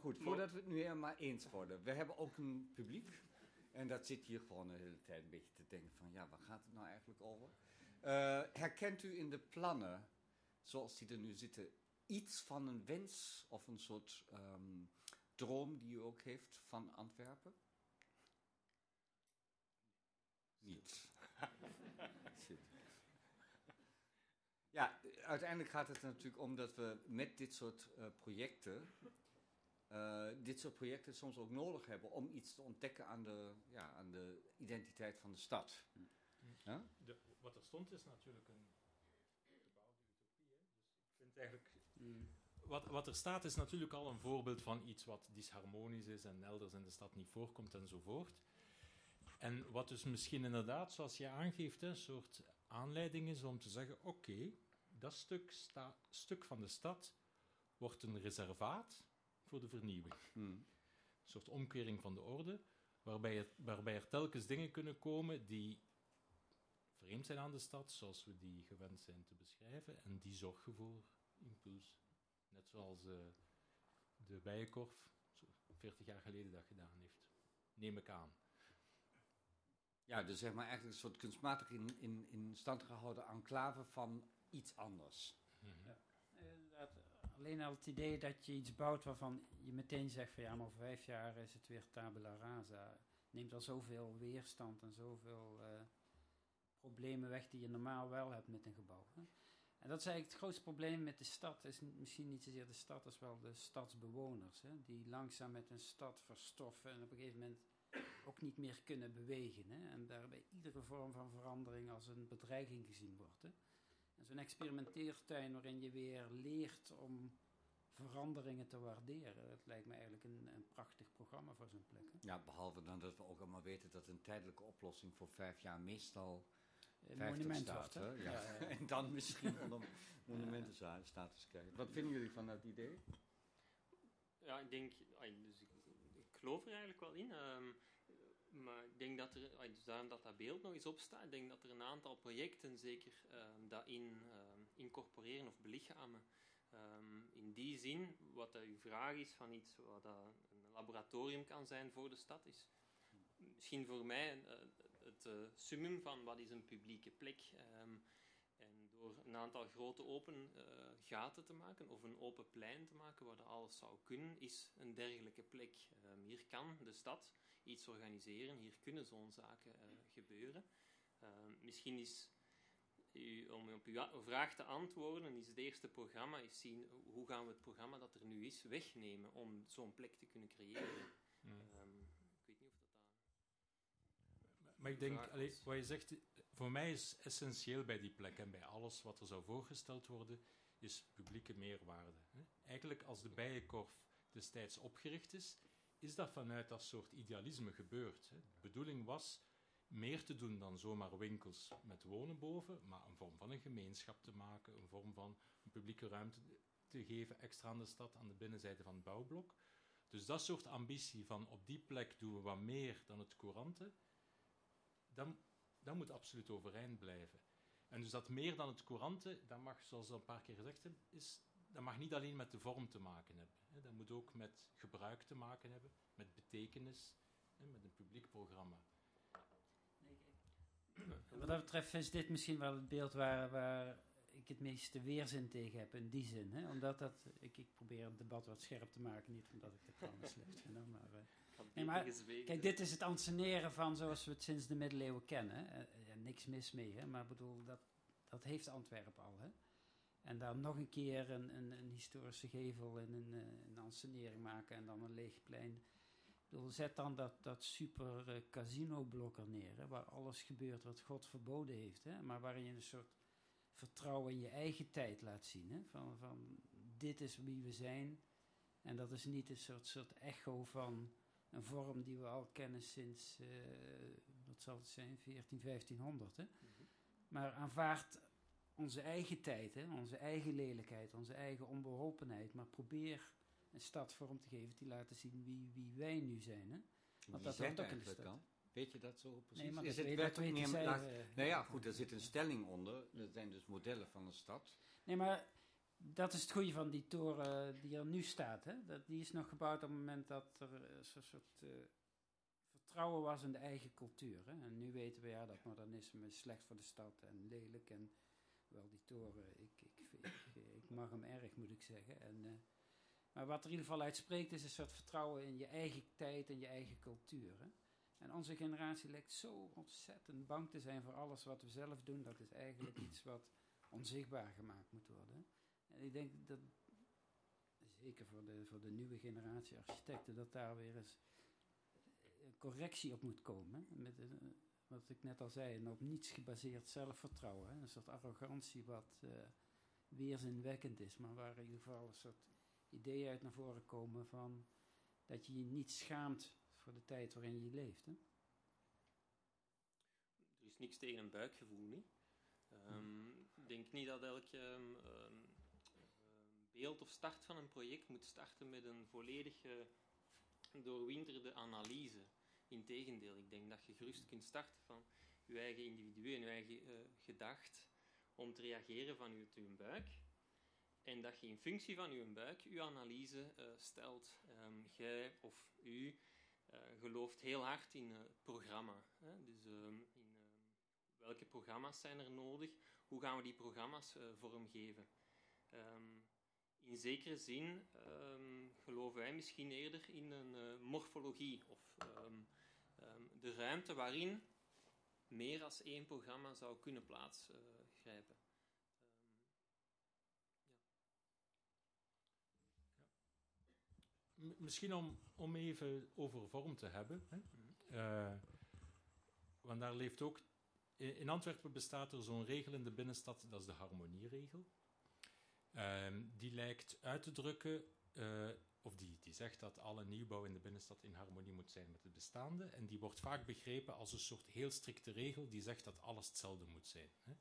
Goed, voordat we het nu helemaal eens worden. We hebben ook een publiek. En dat zit hier gewoon de hele tijd een beetje te denken van... Ja, waar gaat het nou eigenlijk over? Eh, herkent u in de plannen, zoals die er nu zitten... iets van een wens of een soort ehm, droom die u ook heeft van Antwerpen? Niet. Ja, uiteindelijk gaat het natuurlijk om dat we met dit soort eh, projecten, eh, dit soort projecten soms ook nodig hebben om iets te ontdekken aan de, ja, aan de identiteit van de stad. Wat er stond is natuurlijk een gebouwde utopie. Dus ik vind eigenlijk. Wat, wat er staat is natuurlijk al een voorbeeld van iets wat disharmonisch is en elders in de stad niet voorkomt enzovoort. En wat dus misschien inderdaad, zoals je aangeeft, een soort aanleiding is om te zeggen: oké, dat stuk, stuk van de stad wordt een reservaat voor de vernieuwing. Hmm. Een soort omkering van de orde, waarbij, het, waarbij er telkens dingen kunnen komen die vreemd zijn aan de stad, zoals we die gewend zijn te beschrijven, en die zorgen voor impuls. Net zoals eh, de Bijenkorf zo 40 jaar geleden dat gedaan heeft. Neem ik aan. Ja, dus zeg maar eigenlijk een soort kunstmatig in, in, in stand gehouden enclave van iets anders. Inderdaad, alleen al het idee dat je iets bouwt waarvan je meteen zegt van ja, maar over vijf jaar is het weer tabula rasa. Neemt al zoveel weerstand en zoveel eh, problemen weg die je normaal wel hebt met een gebouw. Hè. En dat is eigenlijk het grootste probleem met de stad. Is misschien niet zozeer de stad als wel de stadsbewoners. Hè, die langzaam met een stad verstoffen en op een gegeven moment ook niet meer kunnen bewegen. Hè, en daarbij iedere vorm van verandering als een bedreiging gezien wordt. Hè. En zo'n experimenteertuin waarin je weer leert om veranderingen te waarderen. Dat lijkt me eigenlijk een, een prachtig programma voor zo'n plek. Hè. Ja, behalve dan dat we ook allemaal weten dat een tijdelijke oplossing voor vijf jaar meestal Een 50 monument staat. hè? Ja. Ja, ja, ja. en dan misschien onder monumentenstatus krijgen. Wat vinden jullie van dat idee? Ja, ik denk, dus ik, ik geloof er eigenlijk wel in. ehm, maar ik denk dat er, dus daarom dat dat beeld nog eens opstaat, ik denk dat er een aantal projecten zeker ehm, dat in ehm, incorporeren of belichamen. Ehm, in die zin, wat uw vraag is van iets wat een laboratorium kan zijn voor de stad, is misschien voor mij eh, het eh, summum van wat is een publieke plek. En door een aantal grote open eh, gaten te maken of een open plein te maken waar dat alles zou kunnen, is een dergelijke plek. Ehm, hier kan de stad iets organiseren, hier kunnen zo'n zaken eh, gebeuren. Ehm, misschien is, u, om op uw vraag te antwoorden, is het eerste programma is zien hoe gaan we het programma dat er nu is wegnemen om zo'n plek te kunnen creëren. Ehm, ik weet niet of dat dat... Maar ik denk, allee, wat je zegt, voor mij is essentieel bij die plek en bij alles wat er zou voorgesteld worden, is publieke meerwaarde. Eigenlijk als de Bijenkorf destijds opgericht is, is dat vanuit dat soort idealisme gebeurd. De bedoeling was meer te doen dan zomaar winkels met wonen boven, maar een vorm van een gemeenschap te maken, een vorm van een publieke ruimte te geven, extra aan de stad, aan de binnenzijde van het bouwblok. Dus dat soort ambitie van op die plek doen we wat meer dan het courante, dat, dat moet absoluut overeind blijven. En dus dat meer dan het courante, dat mag, zoals we al een paar keer gezegd hebben, is, dat mag niet alleen met de vorm te maken hebben. Hè. Dat moet ook met gebruik te maken hebben, met betekenis, hè, met een publiek programma. Wat dat betreft is dit misschien wel het beeld waar, waar ik het meeste weerzin tegen heb, in die zin. Hè? Omdat dat, ik, ik probeer het debat wat scherp te maken, niet omdat ik de plannen slecht vind. Maar, Nee, maar kijk, dit is het anseneren van zoals we het sinds de middeleeuwen kennen. Eh, ja, niks mis mee, hè? maar ik bedoel, dat, dat heeft Antwerpen al. Hè? En dan nog een keer een, een, een historische gevel en een, eh, een ansenering maken en dan een leeg plein. Ik bedoel, zet dan dat, dat super eh, casino-blok er neer, hè, waar alles gebeurt wat God verboden heeft. Hè, maar waarin je een soort vertrouwen in je eigen tijd laat zien. Hè, van, van dit is wie we zijn. En dat is niet een soort, soort echo van een vorm die we al kennen sinds, eh, wat zal het zijn, 14, 1500. Hè? Maar aanvaard onze eigen tijd, hè, onze eigen lelijkheid, onze eigen onbeholpenheid. Maar probeer een stad vorm te geven die laten zien wie, wie wij nu zijn. Hè? Want dat hoort ook in de stad. Weet je dat zo precies? Nee, maar is het laat- eh, Nou ja, goed, er zit een stelling onder. Er zijn dus modellen van een stad. Nee, maar dat is het goede van die toren die er nu staat. Hè? Dat, die is nog gebouwd op het moment dat er eh, zo'n soort eh, vertrouwen was in de eigen cultuur. Hè? En nu weten we ja, dat modernisme is slecht voor de stad en lelijk. En wel, die toren, ik, ik, ik, ik mag hem erg, moet ik zeggen. En, eh, maar wat er in ieder geval uit spreekt, is een soort vertrouwen in je eigen tijd en je eigen cultuur. Hè? En onze generatie lijkt zo ontzettend bang te zijn voor alles wat we zelf doen. Dat is eigenlijk iets wat onzichtbaar gemaakt moet worden. Ik denk dat, zeker voor de, voor de nieuwe generatie architecten, dat daar weer eens een correctie op moet komen. Met een, wat ik net al zei, een op niets gebaseerd zelfvertrouwen. Een soort arrogantie wat eh, weerzinwekkend is, maar waar in ieder geval een soort ideeën uit naar voren komen van dat je je niet schaamt voor de tijd waarin je leeft. Er is niks tegen een buikgevoel, niet? Ehm, Ik denk niet dat elk ehm, ehm, beeld of start van een project moet starten met een volledig doorwinterde analyse. Integendeel, ik denk dat je gerust kunt starten van je eigen individu en je eigen eh, gedacht om te reageren vanuit je buik. En dat je in functie van je buik je analyse eh, stelt. Ehm, jij of u eh, gelooft heel hard in het programma. Hè? Dus ehm, in ehm, welke programma's zijn er nodig? Hoe gaan we die programma's vormgeven? In zekere zin ehm, geloven wij misschien eerder in een eh, morfologie of ehm, ehm, de ruimte waarin meer dan één programma zou kunnen plaatsgrijpen. M- Misschien om, om even over vorm te hebben. Hè. Eh, want daar leeft ook. In Antwerpen bestaat er zo'n regel in de binnenstad, dat is de harmonieregel. Ehm, die lijkt uit te drukken, eh, of die, die zegt dat alle nieuwbouw in de binnenstad in harmonie moet zijn met het bestaande. En die wordt vaak begrepen als een soort heel strikte regel die zegt dat alles hetzelfde moet zijn. Hè.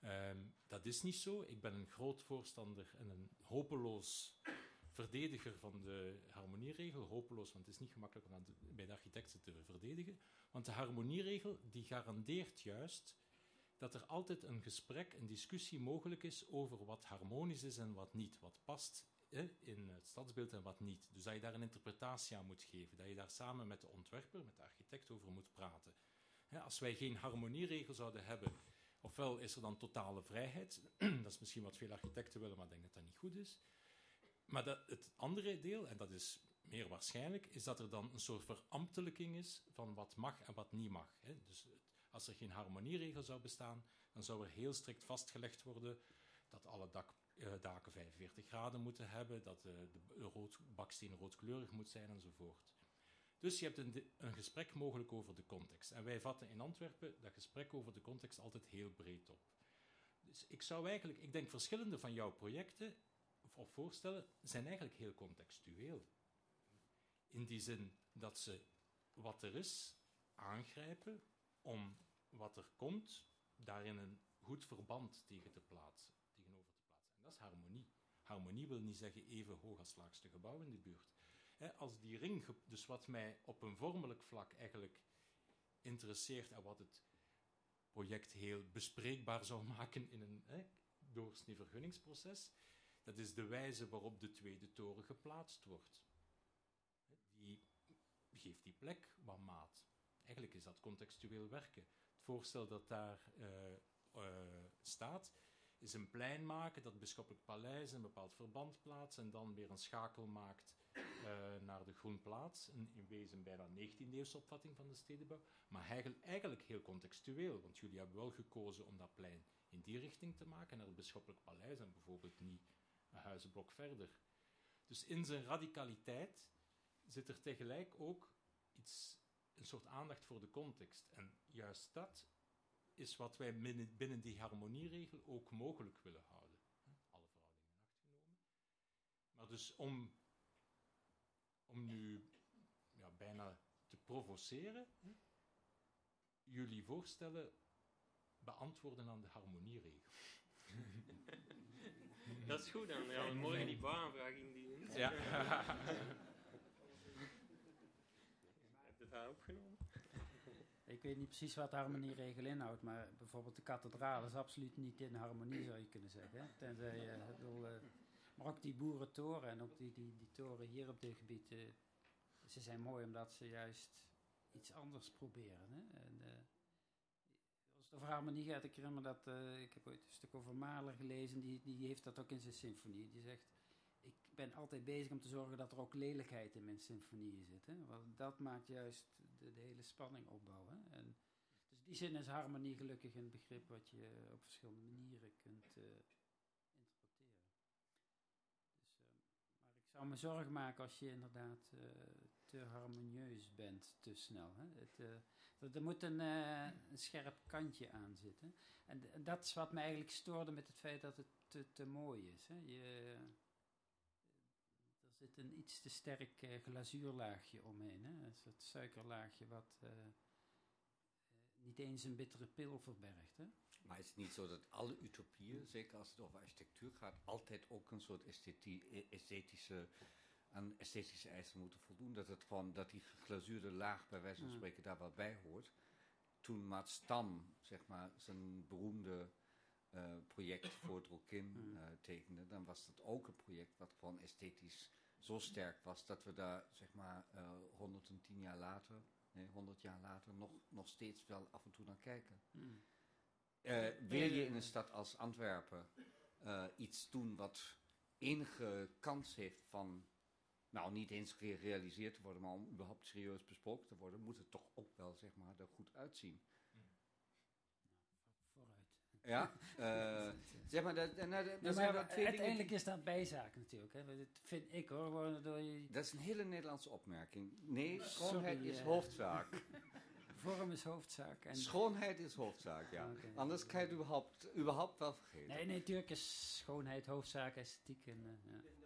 Ehm, dat is niet zo. Ik ben een groot voorstander en een hopeloos verdediger van de harmonieregel. Hopeloos, want het is niet gemakkelijk om bij de architecten te verdedigen. Want de harmonieregel die garandeert juist dat er altijd een gesprek, een discussie mogelijk is over wat harmonisch is en wat niet. Wat past in het stadsbeeld en wat niet. Dus dat je daar een interpretatie aan moet geven. Dat je daar samen met de ontwerper, met de architect over moet praten. Als wij geen harmonieregel zouden hebben, ofwel is er dan totale vrijheid. dat is misschien wat veel architecten willen, maar ik denk dat dat niet goed is. Maar dat, het andere deel, en dat is meer waarschijnlijk, is dat er dan een soort verambtelijking is van wat mag en wat niet mag. Dus als er geen harmonieregel zou bestaan, dan zou er heel strikt vastgelegd worden dat alle dak, eh, daken 45 graden moeten hebben, dat eh, de rood, baksteen roodkleurig moet zijn enzovoort. Dus je hebt een, een gesprek mogelijk over de context. En wij vatten in Antwerpen dat gesprek over de context altijd heel breed op. Dus ik zou eigenlijk, ik denk verschillende van jouw projecten of voorstellen zijn eigenlijk heel contextueel. In die zin dat ze wat er is aangrijpen om wat er komt daarin een goed verband tegen te plaatsen, tegenover te plaatsen. En dat is harmonie. Harmonie wil niet zeggen even hoog als het laagste gebouw in de buurt. Als die ring, dus wat mij op een vormelijk vlak eigenlijk interesseert en wat het project heel bespreekbaar zou maken in een hè, doorsnee vergunningsproces, dat is de wijze waarop de tweede toren geplaatst wordt. Die geeft die plek wat maat. Eigenlijk is dat contextueel werken. Het voorstel dat daar eh, eh, staat, is een plein maken dat Bisschoppelijk Paleis een bepaald verband plaatst en dan weer een schakel maakt eh, naar de Groenplaats. In wezen bijna 19e-eeuwse opvatting van de stedenbouw, maar eigenlijk heel contextueel, want jullie hebben wel gekozen om dat plein in die richting te maken, naar het Bisschoppelijk Paleis en bijvoorbeeld niet een huizenblok verder. Dus in zijn radicaliteit zit er tegelijk ook iets, een soort aandacht voor de context. En juist dat is wat wij binnen, binnen die harmonieregel ook mogelijk willen houden. Alle verhoudingen in acht genomen. Maar dus om, om nu ja, bijna te provoceren, jullie voorstellen beantwoorden aan de harmonieregel. Dat is goed, dan we morgen die bouwaanvraag indienen. Ja. Dat opgenomen? Ik weet niet precies wat de harmonieregel inhoudt, maar bijvoorbeeld de kathedraal is absoluut niet in harmonie, zou je kunnen zeggen. Tenzij, bedoel, eh, maar ook die boerentoren en ook die, die, die toren hier op dit gebied, eh, ze zijn mooi omdat ze juist iets anders proberen. Hè. En, eh, als het over harmonie gaat, ik herinner me dat, eh, ik heb ooit een stuk over Mahler gelezen, die, die heeft dat ook in zijn symfonie. Die zegt, ben altijd bezig om te zorgen dat er ook lelijkheid in mijn symfonieën zit. Hè? Want dat maakt juist de, hele spanning opbouwen. En dus in die zin is harmonie gelukkig een begrip wat je op verschillende manieren kunt eh, interpreteren. Dus, eh, maar ik zou me zorgen maken als je inderdaad eh, te harmonieus bent, te snel. Hè? Het, er, moet een, een scherp kantje aan zitten. En, en dat is wat me eigenlijk stoorde met het feit dat het te, te mooi is. Hè? Je, zit een iets te sterk eh, glazuurlaagje omheen. Hè? Een soort suikerlaagje wat eh, eh, niet eens een bittere pil verbergt. Hè? Maar is het niet zo dat alle utopieën, zeker als het over architectuur gaat, altijd ook een soort esthetie- esthetische, aan esthetische eisen moeten voldoen? Dat, het gewoon, dat die geglazuurde laag bij wijze van spreken daar wel bij hoort. Toen Maat Stam, zeg maar, zijn beroemde eh, project voor het Rokin Mm. eh, tekende, dan was dat ook een project wat gewoon esthetisch zo sterk was dat we daar, zeg maar, eh 110 jaar later, nee, 100 jaar later, nog, nog steeds wel af en toe naar kijken. Hmm. Eh, wil je in een stad als Antwerpen eh, iets doen wat enige kans heeft van, nou niet eens gerealiseerd te worden, maar om überhaupt serieus besproken te worden, moet het toch ook wel, zeg maar, er goed uitzien. Ja, eh, zeg maar, dat, nou, dat, Ja, zijn maar twee uiteindelijk is dat bijzaak natuurlijk. Hè? Dat vind ik hoor. Waardoor je, Dat is een hele Nederlandse opmerking. Nee, schoonheid Sorry, is eh. hoofdzaak. vorm is hoofdzaak. En, Schoonheid is hoofdzaak, ja. Anders kan je het überhaupt, überhaupt wel vergeten. nee, nee, natuurlijk is schoonheid hoofdzaak, esthetiek. En, eh. Ja.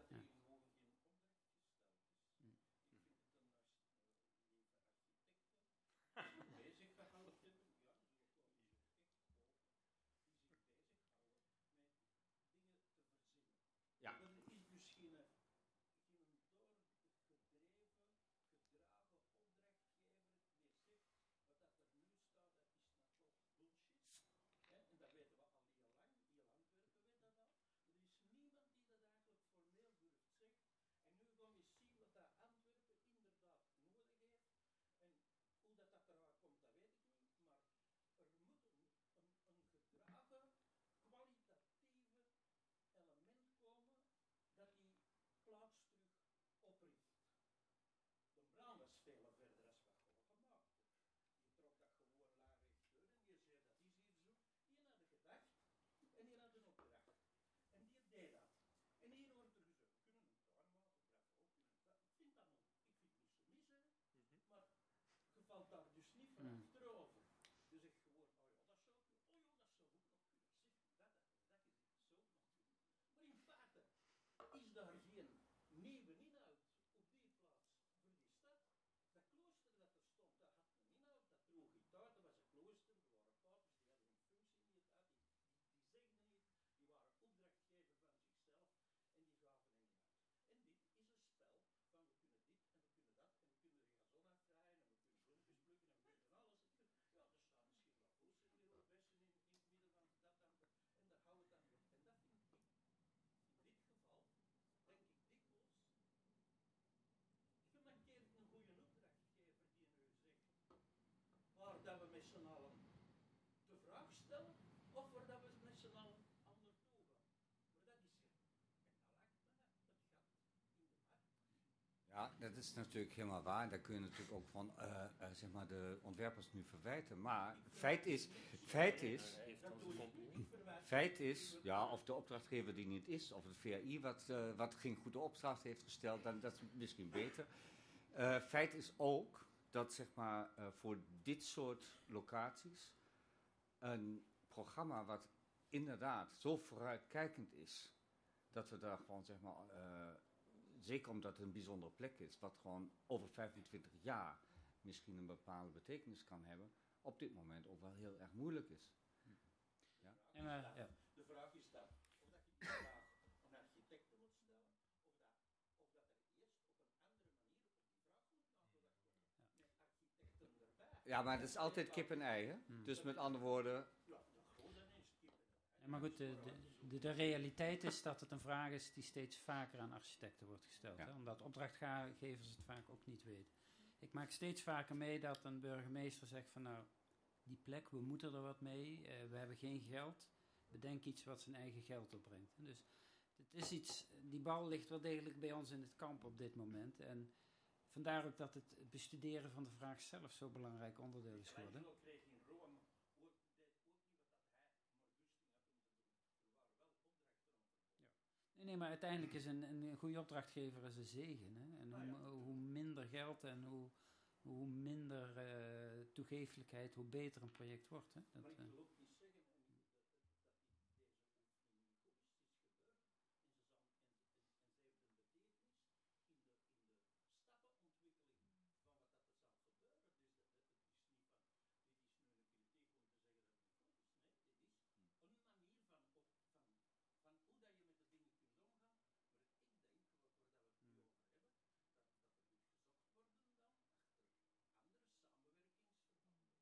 Met de vraag stellen, of we met z'n allen naartoe gaan. Maar dat. Ja, dat is natuurlijk helemaal waar. Daar kun je natuurlijk ook van eh, eh, zeg maar de ontwerpers nu verwijten. Maar feit is, feit is, feit is, ja, of de opdrachtgever die niet is, of het VAI wat, eh, wat geen goede opdracht heeft gesteld, dan dat is misschien beter. Feit is ook dat zeg maar eh, voor dit soort locaties een programma wat inderdaad zo vooruitkijkend is, dat we daar gewoon zeg maar eh, zeker omdat het een bijzondere plek is, wat gewoon over 25 jaar misschien een bepaalde betekenis kan hebben, op dit moment ook wel heel erg moeilijk is. Ja, maar, ja. De vraag is of dat ja, maar het is altijd kip en ei, hè? Hmm. Dus met andere woorden, Ja, maar goed, de, de, realiteit is dat het een vraag is die steeds vaker aan architecten wordt gesteld. Ja. Hè? Omdat opdrachtgevers het vaak ook niet weten. Ik maak steeds vaker mee dat een burgemeester zegt van nou, die plek, we moeten er wat mee, eh, we hebben geen geld. Bedenk iets wat zijn eigen geld opbrengt. En Dus het is iets, die bal ligt wel degelijk bij ons in het kamp op dit moment. En vandaar ook dat het bestuderen van de vraag zelf zo'n belangrijk onderdeel is geworden. Nee, nee, maar uiteindelijk is een, een goede opdrachtgever is een zegen. Hè? En Ah, hoe, hoe minder geld en hoe, hoe minder eh, toegeeflijkheid, hoe beter een project wordt. Hè? Dat, ik eh, wil ook niet zeggen en dat, dat, dat die deze ook een egoïstisch gebeurt. En ze, zouden, en, en, en ze hebben een betekenis in de, in de stappenontwikkeling van wat dat er zal gebeuren. Dus dat, dat, het is niet van, dit is nu een bibliotheek om te zeggen dat het goed is. Nee, dit is een manier van, op, van, van hoe dat je met de dingen kunt omgaan. Maar ik denk, waar, waar dat we het nu over hebben, dat, dat er moet gezocht worden dan achter andere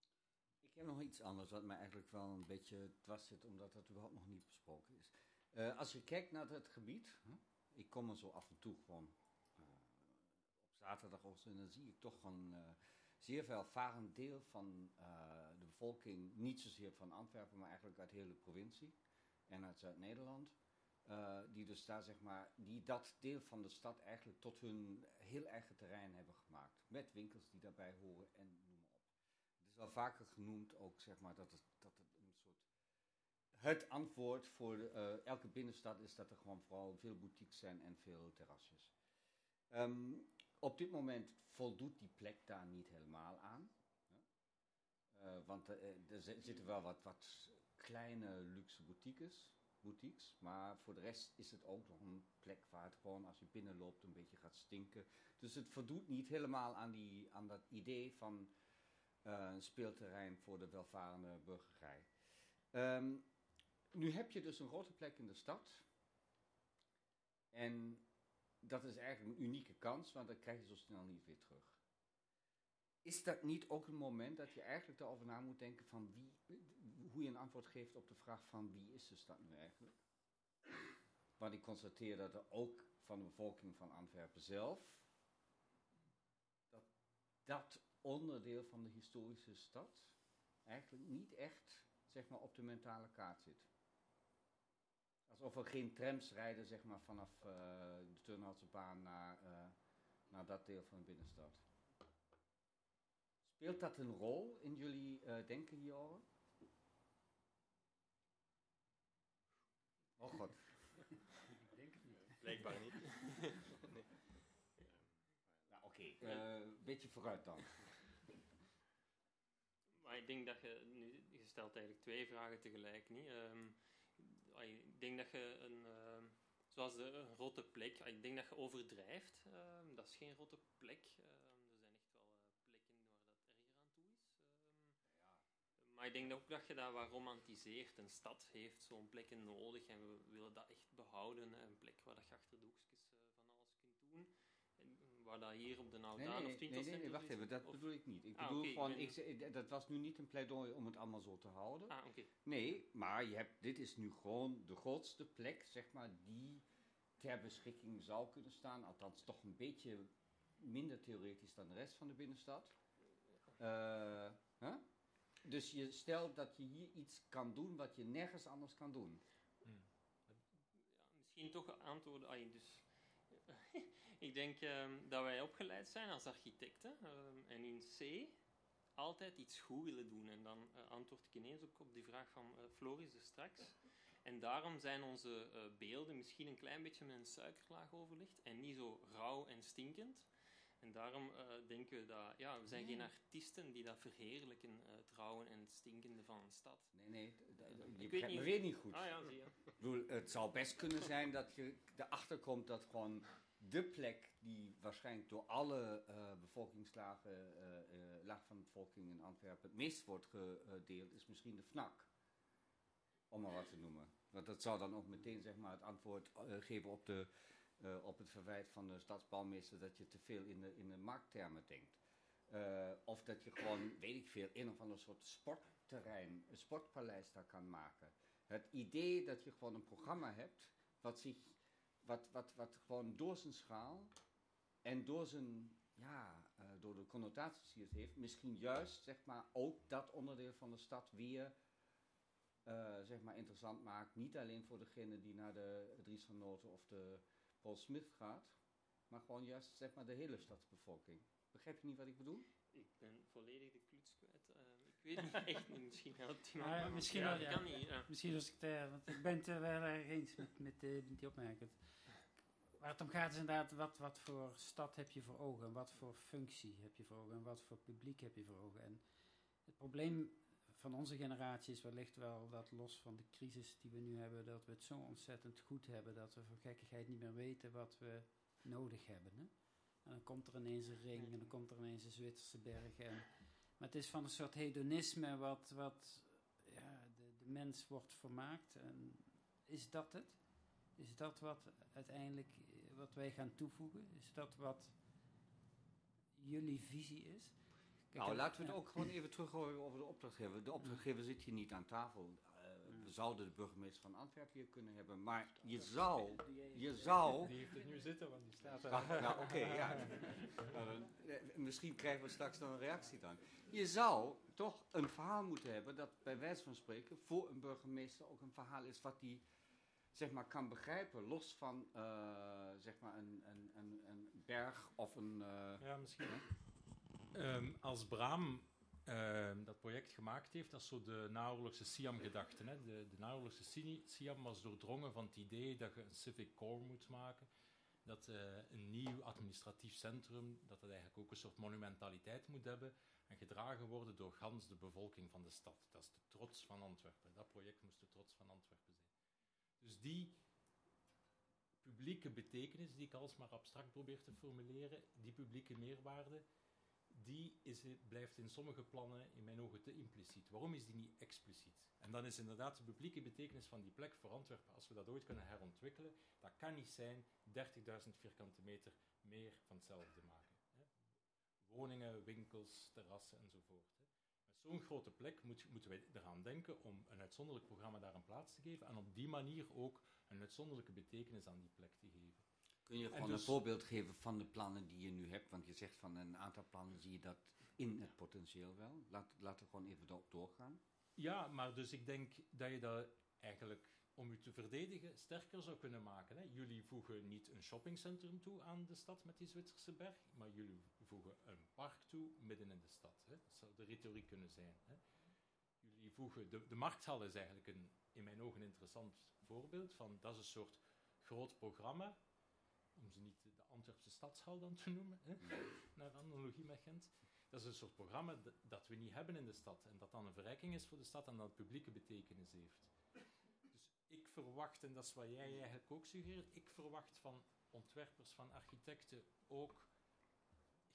samenwerkingsverbanden. Ik heb nog iets anders wat mij eigenlijk wel een beetje dwars zit, omdat dat überhaupt nog niet besproken is. Eh, als je kijkt naar het gebied, ik kom er zo af en toe gewoon eh, op zaterdagochtend en dan zie ik toch een eh, zeer welvarend deel van de bevolking, niet zozeer van Antwerpen, maar eigenlijk uit de hele provincie en uit Zuid-Nederland. die dus daar zeg maar, die dat deel van de stad eigenlijk tot hun heel eigen terrein hebben gemaakt. Met winkels die daarbij horen en noem maar op. Het is wel vaker genoemd ook, zeg maar, dat het, dat het een soort... Het antwoord voor eh, elke binnenstad is dat er gewoon vooral veel boutiques zijn en veel terrasjes. Ehm, op dit moment voldoet die plek daar niet helemaal aan. Eh, want eh, er zi- zitten wel wat, wat kleine luxe boutiques, boutiques, maar voor de rest is het ook nog een plek waar het gewoon als je binnenloopt een beetje gaat stinken. Dus het voldoet niet helemaal aan, die, aan dat idee van een speelterrein voor de welvarende burgerij. Ehm, nu heb je dus een grote plek in de stad. En dat is eigenlijk een unieke kans, want dat krijg je zo snel niet weer terug. Is dat niet ook een moment dat je eigenlijk erover na moet denken van wie, hoe je een antwoord geeft op de vraag van wie is de stad nu eigenlijk? Want ik constateer dat er ook van de bevolking van Antwerpen zelf, dat dat onderdeel van de historische stad eigenlijk niet echt zeg maar, op de mentale kaart zit. Alsof er geen trams rijden zeg maar, vanaf eh, de Turnhoutse baan naar, eh, naar dat deel van de binnenstad. Speelt dat een rol in jullie eh, denken hierover? Oh god. Blijkbaar niet. Nou oké, een beetje vooruit dan. Ik denk dat je nu, je stelt eigenlijk twee vragen tegelijk, niet? Ehm, ah, ik denk dat je een, ehm, zoals de een rotte plek, ah, ik denk dat je overdrijft. Ehm, dat is geen rotte plek. Er zijn echt wel eh, plekken waar dat erger aan toe is. Ehm, Maar ik denk ook dat je dat wat romantiseert. Een stad heeft zo'n plekken nodig en we willen dat echt behouden. Een plek waar dat je achter hoekjes eh, van alles kunt doen. En waar dat hier op de Nee, Oudaan nee, of nee, 20 nee, nee, wacht even, dat of, bedoel ik niet. Ik Ah, bedoel gewoon, ik, ze- dat was nu niet een pleidooi om het allemaal zo te houden. Ah, oké. Nee, maar je hebt, dit is nu gewoon de grootste plek, zeg maar, die ter beschikking zou kunnen staan. Althans, toch een beetje minder theoretisch dan de rest van de binnenstad. Eh, hè? Dus je stelt dat je hier iets kan doen wat je nergens anders kan doen. ja, misschien toch antwoorden. ah, dus, ik denk ehm, dat wij opgeleid zijn als architecten ehm, en in C altijd iets goed willen doen. En dan eh, antwoord ik ineens ook op die vraag van eh, Floris er straks. En daarom zijn onze eh, beelden misschien een klein beetje met een suikerlaag overlegd en niet zo rauw en stinkend. En daarom eh, denken we dat, ja, we zijn geen artiesten die dat verheerlijken, eh, het rauwe en het stinkende van een stad. Nee, nee, je weet me niet- weer niet goed. Ah ja, zie je. Ik bedoel, het zou best kunnen zijn dat je erachter komt dat gewoon de plek die waarschijnlijk door alle eh, bevolkingslagen, laag van de bevolking in Antwerpen het meest wordt gedeeld, is misschien de FNAC. Om maar wat te noemen. Want dat zou dan ook meteen zeg maar, het antwoord geven op, de, eh, op het verwijt van de stadsbouwmeester dat je te veel in de, in de markttermen denkt. Eh, of dat je gewoon, weet ik veel, een of ander soort sportterrein, een sportpaleis daar kan maken. Het idee dat je gewoon een programma hebt, wat, zich, wat, wat, wat gewoon door zijn schaal en door zijn, ja, eh, door de connotaties die het heeft, misschien juist, zeg maar, ook dat onderdeel van de stad weer, zeg maar, interessant maakt. Niet alleen voor degene die naar de Dries van Noten of de Paul Smith gaat, maar gewoon juist, zeg maar, de hele stadsbevolking. Begrijp je niet wat ik bedoel? Ik ben volledig de kluts kwijt. Ehm, ik weet niet echt niet. Misschien helpt iemand. Ja, misschien ja, wel, ja. kan niet. Ja. Misschien als ik het, eh, want ik ben het er wel erg eens met, met, eh, met die opmerking. Waar het om gaat is inderdaad, wat, wat voor stad heb je voor ogen? En wat voor functie heb je voor ogen? En wat voor publiek heb je voor ogen? En het probleem van onze generatie is wellicht wel dat los van de crisis die we nu hebben, dat we het zo ontzettend goed hebben, dat we voor gekkigheid niet meer weten wat we nodig hebben. Hè? En dan komt er ineens een ring en dan komt er ineens een Zwitserse berg. En, maar het is van een soort hedonisme wat, wat ja, de, de mens wordt vermaakt. En is dat het? Is dat wat uiteindelijk wat wij gaan toevoegen? Is dat wat jullie visie is? Kijk, nou, en- laten we het ja. ook gewoon even terughouden over de opdrachtgever. De opdrachtgever zit hier niet aan tafel. Eh, we zouden de burgemeester van Antwerpen hier kunnen hebben, maar je zou, je zou... Die heeft het nu zitten, want die staat Ah, nou, oké, ja. Nou, dan, eh, misschien krijgen we straks nog een reactie dan. Je zou toch een verhaal moeten hebben dat bij wijze van spreken voor een burgemeester ook een verhaal is wat hij zeg maar, kan begrijpen, los van eh, zeg maar een, een, een, een berg of een... Ja, misschien. Ehm, als Braam ehm, dat project gemaakt heeft, dat is zo de naoorlogse Siam-gedachte. De, de Siam was doordrongen van het idee dat je een civic core moet maken. Dat eh, een nieuw administratief centrum, dat het eigenlijk ook een soort monumentaliteit moet hebben en gedragen worden door gans de bevolking van de stad. Dat is de trots van Antwerpen. Dat project moest de trots van Antwerpen zijn. Dus die publieke betekenis, die ik alsmaar abstract probeer te formuleren, die publieke meerwaarde, die is, blijft in sommige plannen in mijn ogen te impliciet. Waarom is die niet expliciet? En dan is inderdaad de publieke betekenis van die plek voor Antwerpen, als we dat ooit kunnen herontwikkelen, dat kan niet zijn 30.000 vierkante meter meer van hetzelfde maken. Woningen, winkels, terrassen enzovoort. Met zo'n grote plek moet, moeten wij eraan denken om een uitzonderlijk programma daar een plaats te geven en op die manier ook een uitzonderlijke betekenis aan die plek te geven. Kun je gewoon dus- een voorbeeld geven van de plannen die je nu hebt? Want je zegt van een aantal plannen zie je dat in het potentieel wel. Laat, laten we gewoon even daarop doorgaan. Ja, maar dus ik denk dat je dat eigenlijk, om u te verdedigen, sterker zou kunnen maken. Hè. Jullie voegen niet een shoppingcentrum toe aan de stad met die Zwitserse berg, maar jullie voegen een park toe midden in de stad. Hè. Dat zou de retoriek kunnen zijn. Hè. Jullie voegen, de, de markthal is eigenlijk een, in mijn ogen een interessant voorbeeld van, dat is een soort groot programma, om ze niet de Antwerpse stadshal dan te noemen, hè, naar analogie met Gent. Dat is een soort programma dat we niet hebben in de stad. En dat dan een verrijking is voor de stad en dat publieke betekenis heeft. Dus ik verwacht, en dat is wat jij eigenlijk ook suggereert, ik verwacht van ontwerpers, van architecten ook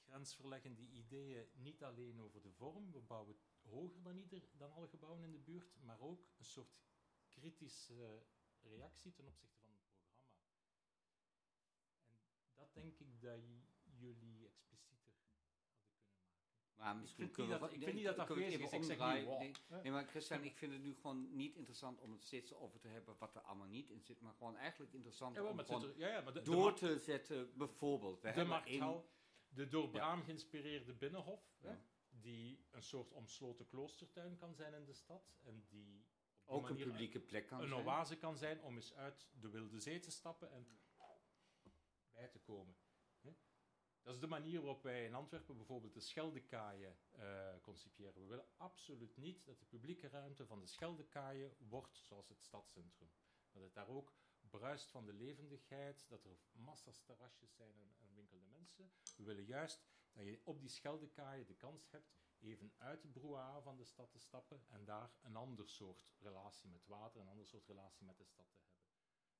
grensverleggende ideeën, niet alleen over de vorm, we bouwen hoger dan, ieder, dan alle gebouwen in de buurt, maar ook een soort kritische reactie ten opzichte van het programma. En dat denk ik dat jullie explicieter hadden kunnen maken. Maar misschien vind kunnen we dat- wat- ik vind niet dat dat kunnen we afwezig even is. Ik zeg niet, omdraaien. wow. Nee, nee, maar Christian, ik vind het nu gewoon niet interessant om het steeds over te hebben wat er allemaal niet in zit. Maar gewoon eigenlijk interessant Ja, om gewoon er- ja, ja, maar de, de door te zetten, bijvoorbeeld. We de hebben markthal, de door Braam geïnspireerde binnenhof, hè, die een soort omsloten kloostertuin kan zijn in de stad en die ook een publieke plek kan een zijn. oase kan zijn om eens uit de wilde zee te stappen en bij te komen. Dat is de manier waarop wij in Antwerpen bijvoorbeeld de Scheldekaaien eh concipiëren. We willen absoluut niet dat de publieke ruimte van de Scheldekaaien wordt zoals het stadscentrum. Dat het daar ook bruist van de levendigheid, dat er massa's terrasjes zijn en, en winkelde mensen. We willen juist dat je op die Scheldekaaien de kans hebt even uit de brouhaha van de stad te stappen en daar een ander soort relatie met water, een ander soort relatie met de stad te hebben.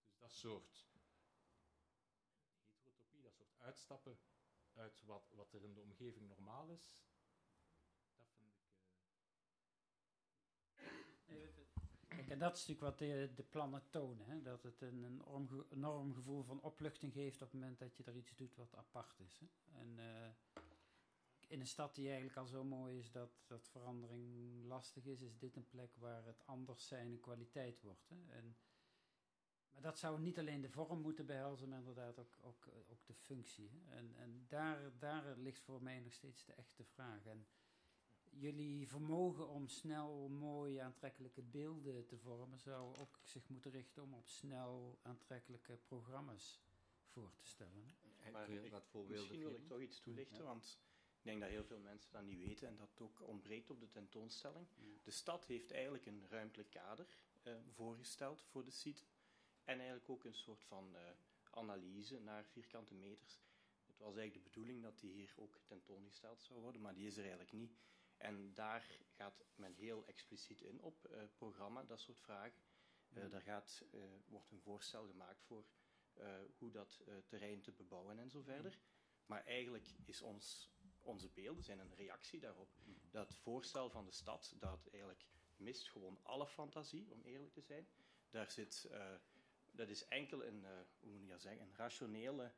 Dus dat soort uitstappen uit wat, wat er in de omgeving normaal is, dat vind ik... eh, Kijk, en dat is natuurlijk wat de, de plannen tonen. Hè? Dat het een enorm, enorm gevoel van opluchting geeft op het moment dat je er iets doet wat apart is. Hè? En eh, in een stad die eigenlijk al zo mooi is dat, dat verandering lastig is, is dit een plek waar het anders zijn een kwaliteit wordt. Hè? En, maar dat zou niet alleen de vorm moeten behelzen, maar inderdaad ook, ook, ook de functie. En, en daar, daar ligt voor mij nog steeds de echte vraag. En jullie vermogen om snel mooie aantrekkelijke beelden te vormen, zou ook zich moeten richten om op snel aantrekkelijke programma's voor te stellen. hè. Maar ik- wat voorbeelden Misschien wil ik toch iets toelichten, Ja. want ik denk dat heel veel mensen dat niet weten en dat ook ontbreekt op de tentoonstelling. Ja. De stad heeft eigenlijk een ruimtelijk kader eh, voorgesteld voor de site en eigenlijk ook een soort van eh, analyse naar vierkante meters. Het was eigenlijk de bedoeling dat die hier ook tentoongesteld zou worden, maar die is er eigenlijk niet. En daar gaat men heel expliciet in op eh, programma, dat soort vragen. Eh, daar gaat, wordt een voorstel gemaakt voor hoe dat terrein te bebouwen en zo verder. Maar eigenlijk is ons, onze beelden zijn een reactie daarop. Dat voorstel van de stad, dat eigenlijk mist gewoon alle fantasie, om eerlijk te zijn. Daar zit, dat is enkel een, eh, hoe moet ik dat zeggen, een rationele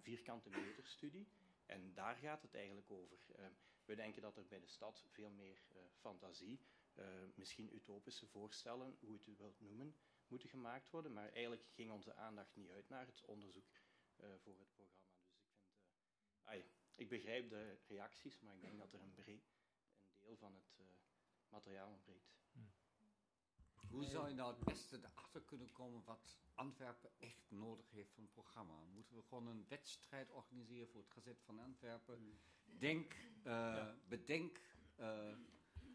vierkante meter studie. En daar gaat het eigenlijk over. Eh, we denken dat er bij de stad veel meer eh, fantasie, eh, misschien utopische voorstellen, hoe je het wilt noemen, moeten gemaakt worden. Maar eigenlijk ging onze aandacht niet uit naar het onderzoek voor het programma. Dus ik vind, ai, ik begrijp de reacties, maar ik denk dat er een, een deel van het materiaal ontbreekt. Hoe zou je nou het beste erachter kunnen komen wat Antwerpen echt nodig heeft voor een programma? Moeten we gewoon een wedstrijd organiseren voor het Gazet van Antwerpen? Denk, eh, bedenk uh,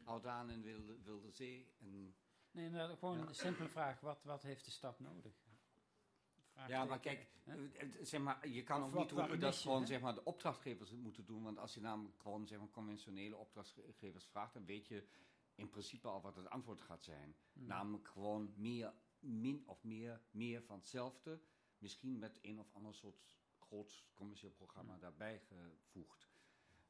Oudaan en Wilde, Wilde Zee. En, Nee, inderdaad, gewoon Ja. een simpele vraag. Wat, wat heeft de stad nodig? ja, maar kijk, hè? eh, eh, zeg maar, je kan ook niet roepen dat gewoon hè? zeg maar, de opdrachtgevers het moeten doen. Want als je namelijk gewoon zeg maar, conventionele opdrachtgevers vraagt, dan weet je in principe al wat het antwoord gaat zijn. Hmm. Namelijk gewoon meer, min of meer, meer van hetzelfde. Misschien met een of ander soort groot commercieel programma Ja. daarbij gevoegd.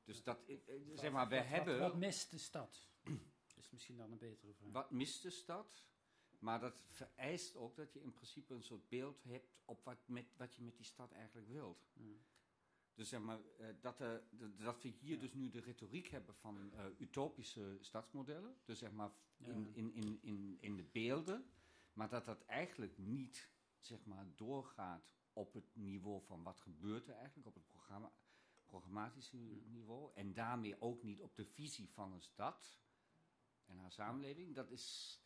Dus dat, eh, eh, zeg maar, we Wat- hebben... Wat, wat mist de stad? is misschien dan een betere vraag. Wat mist de stad? Maar dat vereist ook dat je in principe een soort beeld hebt op wat, met, wat je met die stad eigenlijk wilt. Ja. Dus zeg maar, eh, dat, eh, dat we hier Ja. dus nu de retoriek hebben van eh, utopische stadsmodellen. Dus zeg maar in, in, in, in, in de beelden. Maar dat dat eigenlijk niet zeg maar, doorgaat op het niveau van wat gebeurt er eigenlijk, op het programma, programmatische niveau. En daarmee ook niet op de visie van een stad en haar samenleving. Dat is...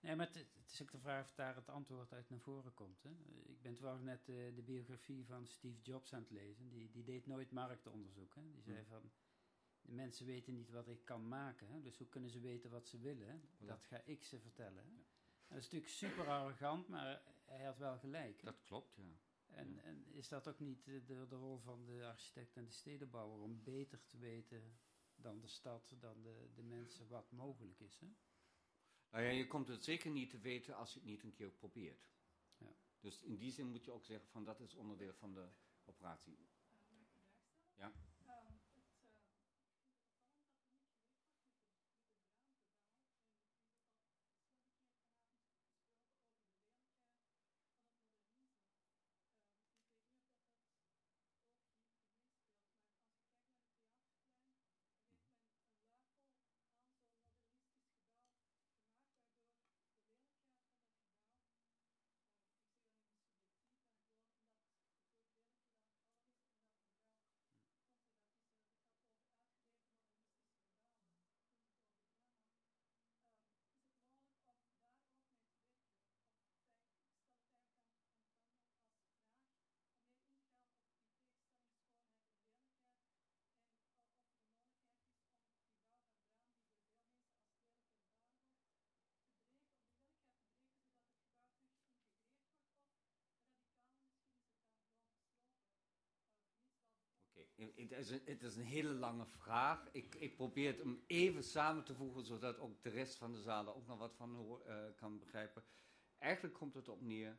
Nee, maar het, het is ook de vraag of daar het antwoord uit naar voren komt. Hè. Ik ben toevallig net eh, de biografie van Steve Jobs aan het lezen. Die, die deed nooit marktonderzoek. Hè. Die zei Hmm. van, de mensen weten niet wat ik kan maken. Hè. Dus hoe kunnen ze weten wat ze willen? Dat ga ik ze vertellen. Dat is natuurlijk super arrogant, maar hij had wel gelijk. hè. Dat klopt, ja. En, Ja. en is dat ook niet de, de rol van de architect en de stedenbouwer om beter te weten dan de stad, dan de, de mensen wat mogelijk is? Hè? Nou ja, je komt het zeker niet te weten als je het niet een keer probeert. Ja. Dus in die zin moet je ook zeggen van dat is onderdeel van de operatie. Ja. Het, is een- het is een hele lange vraag. Ik, ik probeer het hem even samen te voegen, zodat ook de rest van de zalen ook nog wat van eh, kan begrijpen. Eigenlijk komt het op neer,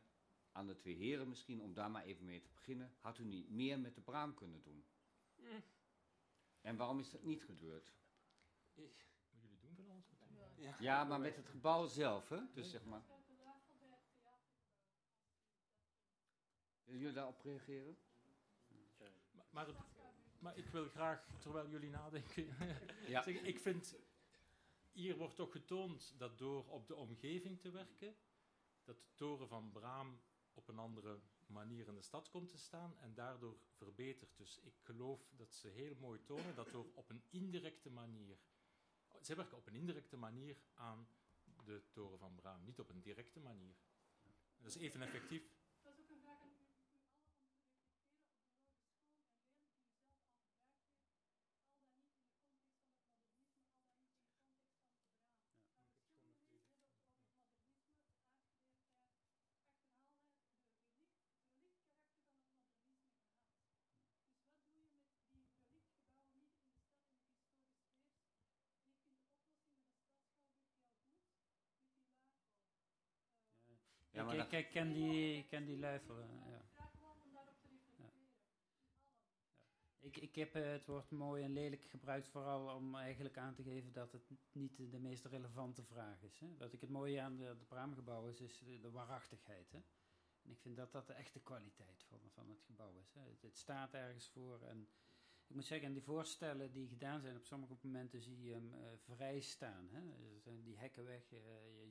aan de twee heren misschien, om daar maar even mee te beginnen. Had u niet meer met de braam kunnen doen? Mm. En waarom is dat niet gebeurd? Moeten jullie doen van alles? Ja. Ja, maar met het gebouw zelf, hè? Dus zeg maar. Willen jullie daarop reageren? Maar, maar het, maar ik wil graag, terwijl jullie nadenken, Ja. zeggen, ik vind, hier wordt toch getoond dat door op de omgeving te werken, dat de toren van Braam op een andere manier in de stad komt te staan en daardoor verbetert. Dus ik geloof dat ze heel mooi tonen dat door op een indirecte manier, zij werken op een indirecte manier aan de toren van Braam, niet op een directe manier. Dat is even effectief. Dat is ook een vraag aan u, u allen om te reflecteren op de Lode School en delen die u zelf al gebruikt heeft, al dan niet in de context van het modernisme, al dan niet in de context van de braam. Nou, verschillende leden hebben over het modernisme, de aardgeleerdheid, achterhaalheid, de relict, relictkarakter van het modernisme gehad. Dus wat doe je met die relictgebouwen midden in de stad in het historisch weefs? En ik vind de oplossing met een stadsschouwburg heel goed, de Pilaco. Ja, maar ik, dat- ik, ken die, ken die eh, ja. Reflecteren. Ik, ik heb eh, het woord mooi en lelijk gebruikt vooral om eigenlijk aan te geven dat het niet de, meest relevante vraag is. Hè. Dat ik het mooie aan de, de is, is de, de waarachtigheid. Hè. En ik vind dat dat de echte kwaliteit van, van het gebouw is. Hè. Het, het staat ergens voor en ik moet zeggen, die voorstellen die gedaan zijn, op sommige momenten zie je hem eh, vrij staan. Hè. Er zijn die hekken weg, je,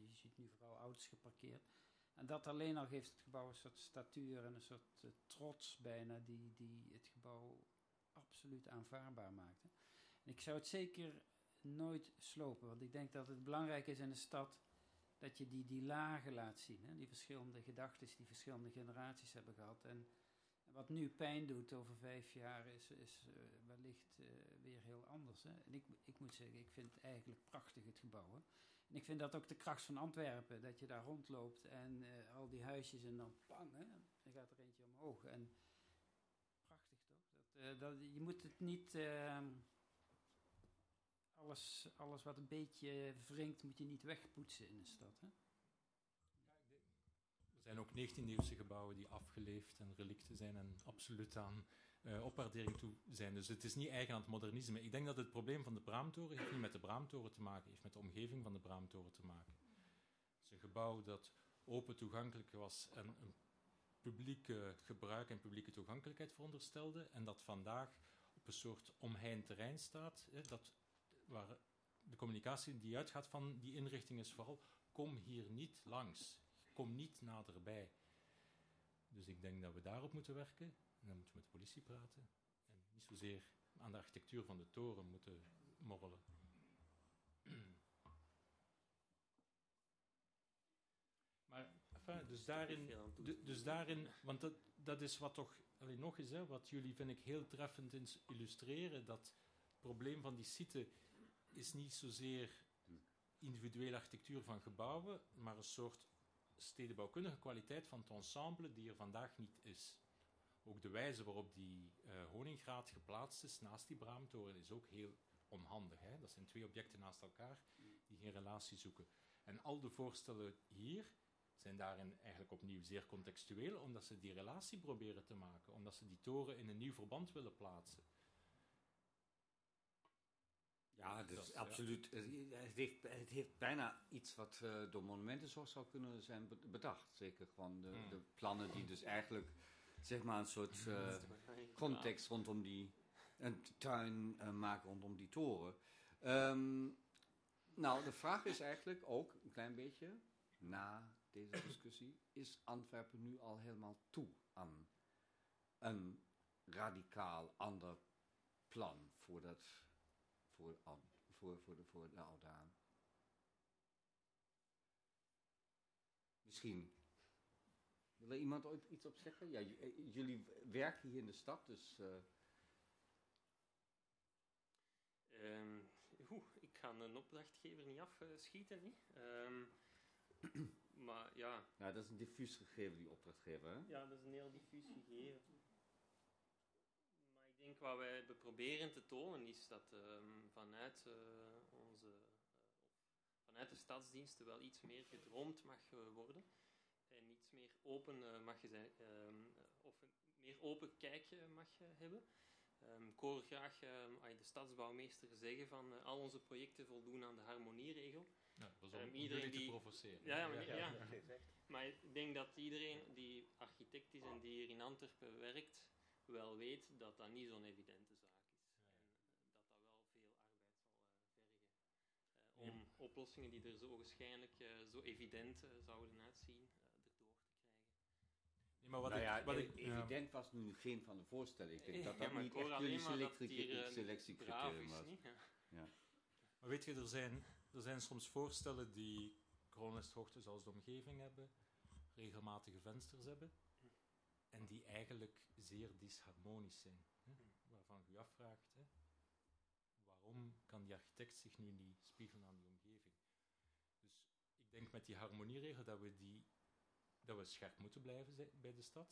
je ziet nu vooral auto's geparkeerd. En dat alleen al geeft het gebouw een soort statuur en een soort eh, trots bijna, die, die het gebouw absoluut aanvaardbaar maakt. En ik zou het zeker nooit slopen, want ik denk dat het belangrijk is in de stad dat je die, die lagen laat zien. Hè? Die verschillende gedachten die verschillende generaties hebben gehad. En wat nu pijn doet over vijf jaar is, is eh, wellicht eh, weer heel anders. Hè? En ik, ik moet zeggen, ik vind het eigenlijk prachtig het gebouw. Hè? Ik vind dat ook de kracht van Antwerpen, dat je daar rondloopt en eh, al die huisjes en dan pang, hè? dan gaat er eentje omhoog. En prachtig toch? Dat, eh, dat, je moet het niet... ehm, alles, alles wat een beetje wringt, moet je niet wegpoetsen in de stad. Hè? Er zijn ook 19e-eeuwse gebouwen die afgeleefd en relicten zijn en absoluut aan eh, opwaardering toe zijn. Dus het is niet eigen aan het modernisme. Ik denk dat het probleem van de Braamtoren heeft niet met de Braamtoren te maken, heeft met de omgeving van de Braamtoren te maken. Het is een gebouw dat open toegankelijk was en een publieke gebruik en publieke toegankelijkheid veronderstelde en dat vandaag op een soort omheind terrein staat, hè, dat, waar de communicatie die uitgaat van die inrichting is vooral kom hier niet langs, kom niet naderbij. Dus ik denk dat we daarop moeten werken en dan moeten we met de politie praten en niet zozeer aan de architectuur van de toren moeten morrelen. Maar, enfin, dus daarin, dus daarin, want dat, dat is wat toch, alleen nog eens, hè, wat jullie vind ik heel treffend ins- illustreren, dat het probleem van die site is niet zozeer individuele architectuur van gebouwen, maar een soort stedenbouwkundige kwaliteit van het ensemble die er vandaag niet is. Ook de wijze waarop die eh, Honingraad geplaatst is naast die Braamtoren is ook heel onhandig. Hè? Dat zijn twee objecten naast elkaar die geen relatie zoeken. En al de voorstellen hier zijn daarin eigenlijk opnieuw zeer contextueel, omdat ze die relatie proberen te maken, omdat ze die toren in een nieuw verband willen plaatsen. Ja, is Dat ja. absoluut. Het, heeft, het heeft bijna iets wat eh, door monumentenzorg zou kunnen zijn be- bedacht. Zeker van de, Hmm. de plannen die dus eigenlijk, zeg maar, een soort eh, context rondom die, een tuin eh, maken rondom die toren. Ehm, nou, de vraag is eigenlijk ook een klein beetje, na deze discussie, is Antwerpen nu al helemaal toe aan een radicaal ander plan voor dat voor, voor, voor, de, voor de Oudaan. Misschien. Wil er iemand ooit iets op zeggen? Ja, eh, jullie werken hier in de stad, dus. eh, Ehm, oeh, ik ga een opdrachtgever niet afschieten, niet? Ehm, maar ja, nou, dat is een diffuus gegeven, die opdrachtgever. Hè? ja, dat is een heel diffuus gegeven. Maar ik denk wat wij hebben proberen te tonen is dat ehm, vanuit, eh, onze, vanuit de stadsdiensten wel iets meer gedroomd mag worden en niets meer open eh, mag je zijn, ehm, of een meer open kijkje mag hebben. Ehm, ik hoor graag ehm, de stadsbouwmeester zeggen van eh, al onze projecten voldoen aan de harmonieregel. Ja, dat is om, iedereen te provoceren. Ja, ja, maar, ja, maar, ik denk dat iedereen die architect is en die hier in Antwerpen werkt, wel weet dat dat niet zo'n evidente zaak is. En dat dat wel veel arbeid zal vergen. Om oplossingen die er zo waarschijnlijk zo evident zouden uitzien, maar wat nou ik, ja, wat e- ik, ja. evident was nu geen van de voorstellen. Ik denk dat Ja, dat maar niet echt jullie eh, selectiecriterium was. niet? Ja. Maar weet je, er zijn, er zijn soms voorstellen die kroonlisthoogte zoals de omgeving hebben, regelmatige vensters hebben, en die eigenlijk zeer disharmonisch zijn. Hè? Waarvan je je afvraagt, hè? waarom kan die architect zich nu niet spiegelen aan die omgeving? Dus ik denk met die harmonieregel dat we, die, dat we scherp moeten blijven bij de stad.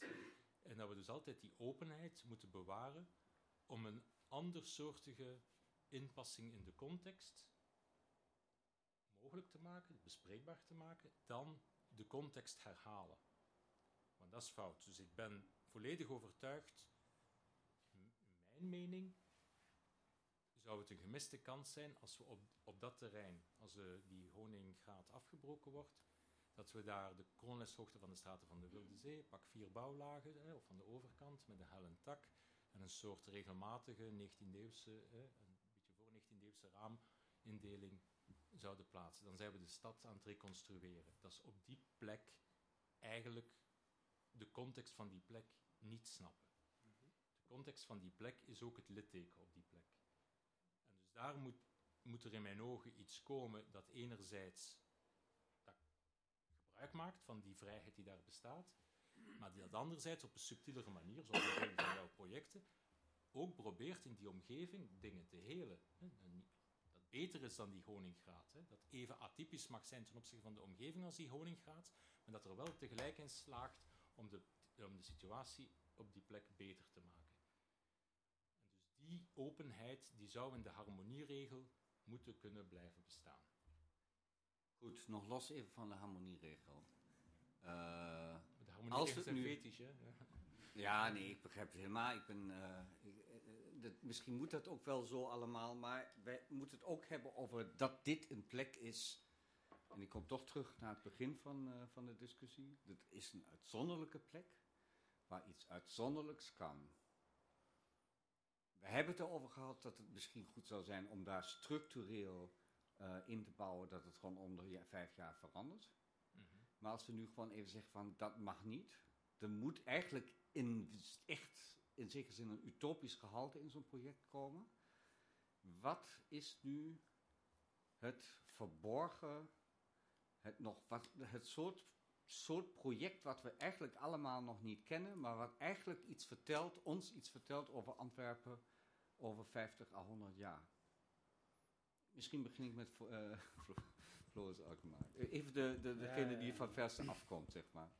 En dat we dus altijd die openheid moeten bewaren om een andersoortige inpassing in de context mogelijk te maken, bespreekbaar te maken, dan de context herhalen. Want dat is fout. Dus ik ben volledig overtuigd, mijn mening, zou het een gemiste kans zijn als we op, op dat terrein, als eh, die honinggraad afgebroken wordt, dat we daar de kroonleshoogte van de straten van de Wilde Zee, pak vier bouwlagen, of van de overkant, met een hel en tak, en een soort regelmatige 19e-eeuwse, hè, een beetje voor 19e-eeuwse raamindeling zouden plaatsen. Dan zijn we de stad aan het reconstrueren. Dat is op die plek eigenlijk de context van die plek niet snappen. De context van die plek is ook het litteken op die plek. En dus daar moet, moet er in mijn ogen iets komen dat enerzijds gebruik maakt van die vrijheid die daar bestaat, maar die dat anderzijds op een subtielere manier, zoals bijvoorbeeld van jouw projecten, ook probeert in die omgeving dingen te helen. Dat beter is dan die honinggraad. Hè. Dat even atypisch mag zijn ten opzichte van de omgeving als die honinggraad, maar dat er wel tegelijk in slaagt om de, om de situatie op die plek beter te maken. En dus die openheid die zou in de harmonieregel moeten kunnen blijven bestaan. Goed, nog los even van de harmonieregel. Eh, De harmonieregels het zijn nu- fetisch, hè? Ja. ja, nee, ik begrijp het helemaal. Ik ben, eh, ik- eh, dat- misschien moet dat ook wel zo allemaal, maar wij moeten het ook hebben over dat dit een plek is. En ik kom toch terug naar het begin van, van de discussie. Dit is een uitzonderlijke plek waar iets uitzonderlijks kan. We hebben het erover gehad dat het misschien goed zou zijn om daar structureel eh, in te bouwen dat het gewoon om de ja- vijf jaar verandert. Mhm. Maar als we nu gewoon even zeggen van dat mag niet, er moet eigenlijk in echt in zekere zin een utopisch gehalte in zo'n project komen. Wat is nu het verborgen, het, nog, wat, het soort, soort project wat we eigenlijk allemaal nog niet kennen, maar wat eigenlijk iets vertelt, ons iets vertelt over Antwerpen over 50 à 100 jaar? Misschien begin ik met uh, Floris Alkmaar. Even de, de, degene die van verste afkomt, zeg maar.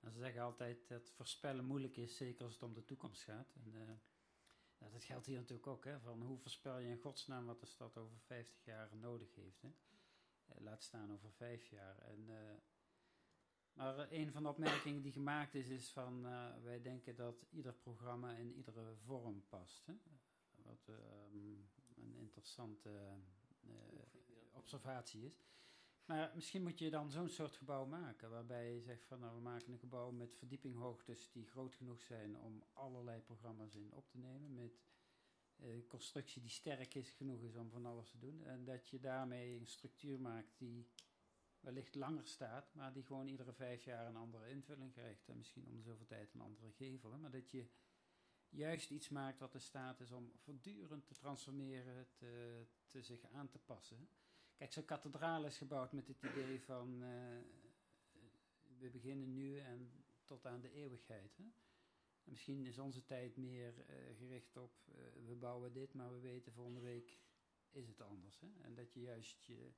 Nou, ze zeggen altijd dat voorspellen moeilijk is, zeker als het om de toekomst gaat. En, uh, nou, dat geldt hier natuurlijk ook. Hè, van hoe voorspel je in godsnaam wat de stad over 50 jaar nodig heeft? Hè? Uh, laat staan over vijf jaar. En, uh, maar een van de opmerkingen die gemaakt is, is van wij denken dat ieder programma in iedere vorm past. Hè? Wat um, een interessante observatie is. Maar misschien moet je dan zo'n soort gebouw maken, waarbij je zegt van nou we maken een gebouw met verdiepinghoogtes die groot genoeg zijn om allerlei programma's in op te nemen, met uh, constructie die sterk is genoeg is om van alles te doen. En dat je daarmee een structuur maakt die wellicht langer staat, maar die gewoon iedere vijf jaar een andere invulling krijgt. En misschien om de zoveel tijd een andere gevel. Hè? Maar dat je juist iets maakt wat in staat is om voortdurend te transformeren, te, te zich aan te passen. Kijk, zo'n kathedraal is gebouwd met het idee van uh, we beginnen nu en tot aan de eeuwigheid. Hè? En misschien is onze tijd meer uh, gericht op uh, we bouwen dit, maar we weten volgende week is het anders. Hè? En dat je juist je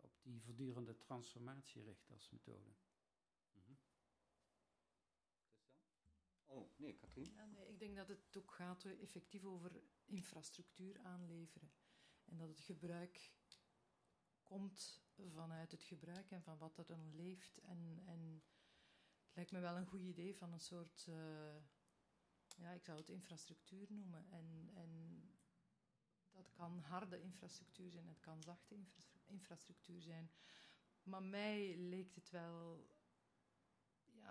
op die voortdurende transformatie richt als methode. Mm -hmm. Oh, nee, Katrien? Nee, ik denk dat het ook gaat effectief over infrastructuur aanleveren. En dat het gebruik komt vanuit het gebruik en van wat er dan leeft. En, en het lijkt me wel een goed idee van een soort, uh, ja, ik zou het infrastructuur noemen. En, en dat kan harde infrastructuur zijn, het kan zachte infra infrastructuur zijn. Maar mij leek het wel.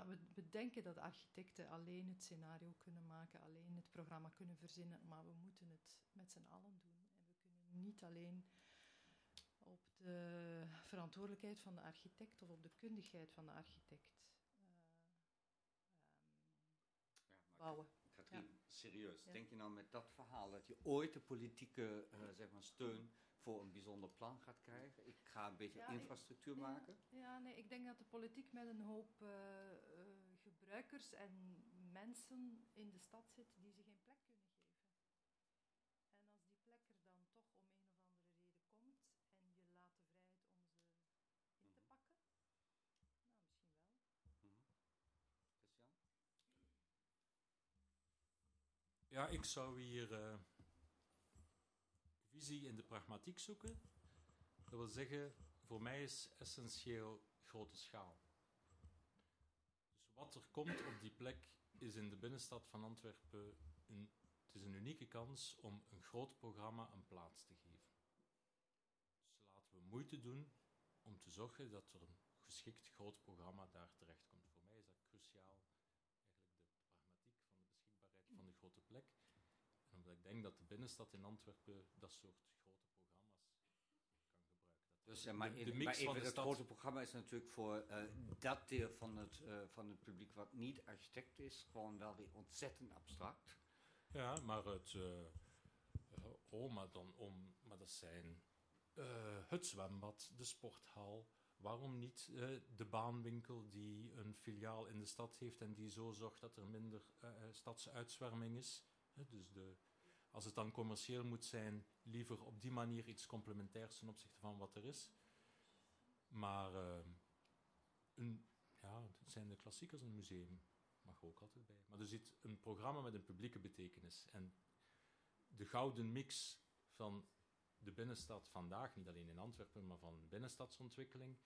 We, we denken dat architecten alleen het scenario kunnen maken, alleen het programma kunnen verzinnen, maar we moeten het met z'n allen doen. En we kunnen niet alleen op de verantwoordelijkheid van de architect of op de kundigheid van de architect eh, Ja, maar bouwen. Katrien, serieus. Ja. Denk je nou met dat verhaal dat je ooit de politieke eh, zeg maar steun voor een bijzonder plan gaat krijgen? Ik ga een beetje Ja, infrastructuur maken. Ja, nee, ik denk dat de politiek met een hoop eh, eh, gebruikers en mensen in de stad zit die ze geen plek kunnen geven. En als die plek er dan toch om een of andere reden komt en je laat de vrijheid om ze in te Mhm. pakken, nou misschien wel. Christian? Ja, ik zou hier eh, visie in de pragmatiek zoeken. Dat wil zeggen, voor mij is essentieel grote schaal. Dus wat er komt op die plek is in de binnenstad van Antwerpen een, het is een unieke kans om een groot programma een plaats te geven. Dus laten we moeite doen om te zorgen dat er een geschikt groot programma daar terechtkomt. Voor mij is dat cruciaal, eigenlijk de pragmatiek van de beschikbaarheid van de grote plek. En omdat ik denk dat de binnenstad in Antwerpen dat soort grote programma's kan gebruiken. Dat Dus, eh, maar, de, mix maar van even de het stad. grote programma is natuurlijk voor eh, dat deel van het, eh, van het publiek wat niet architect is, gewoon wel weer ontzettend abstract. Ja, maar het. oh, maar dan om. Maar dat zijn. het zwembad, de sporthal. Waarom niet de baanwinkel die een filiaal in de stad heeft en die zo zorgt dat er minder eh, stadsuitzwerming is? Dus de, als het dan commercieel moet zijn, liever op die manier iets complementairs ten opzichte van wat er is. Maar eh, een, ja, het zijn de klassiekers een museum. Mag ook altijd bij. Maar er zit een programma met een publieke betekenis. En de gouden mix van de binnenstad vandaag, niet alleen in Antwerpen, maar van binnenstadsontwikkeling,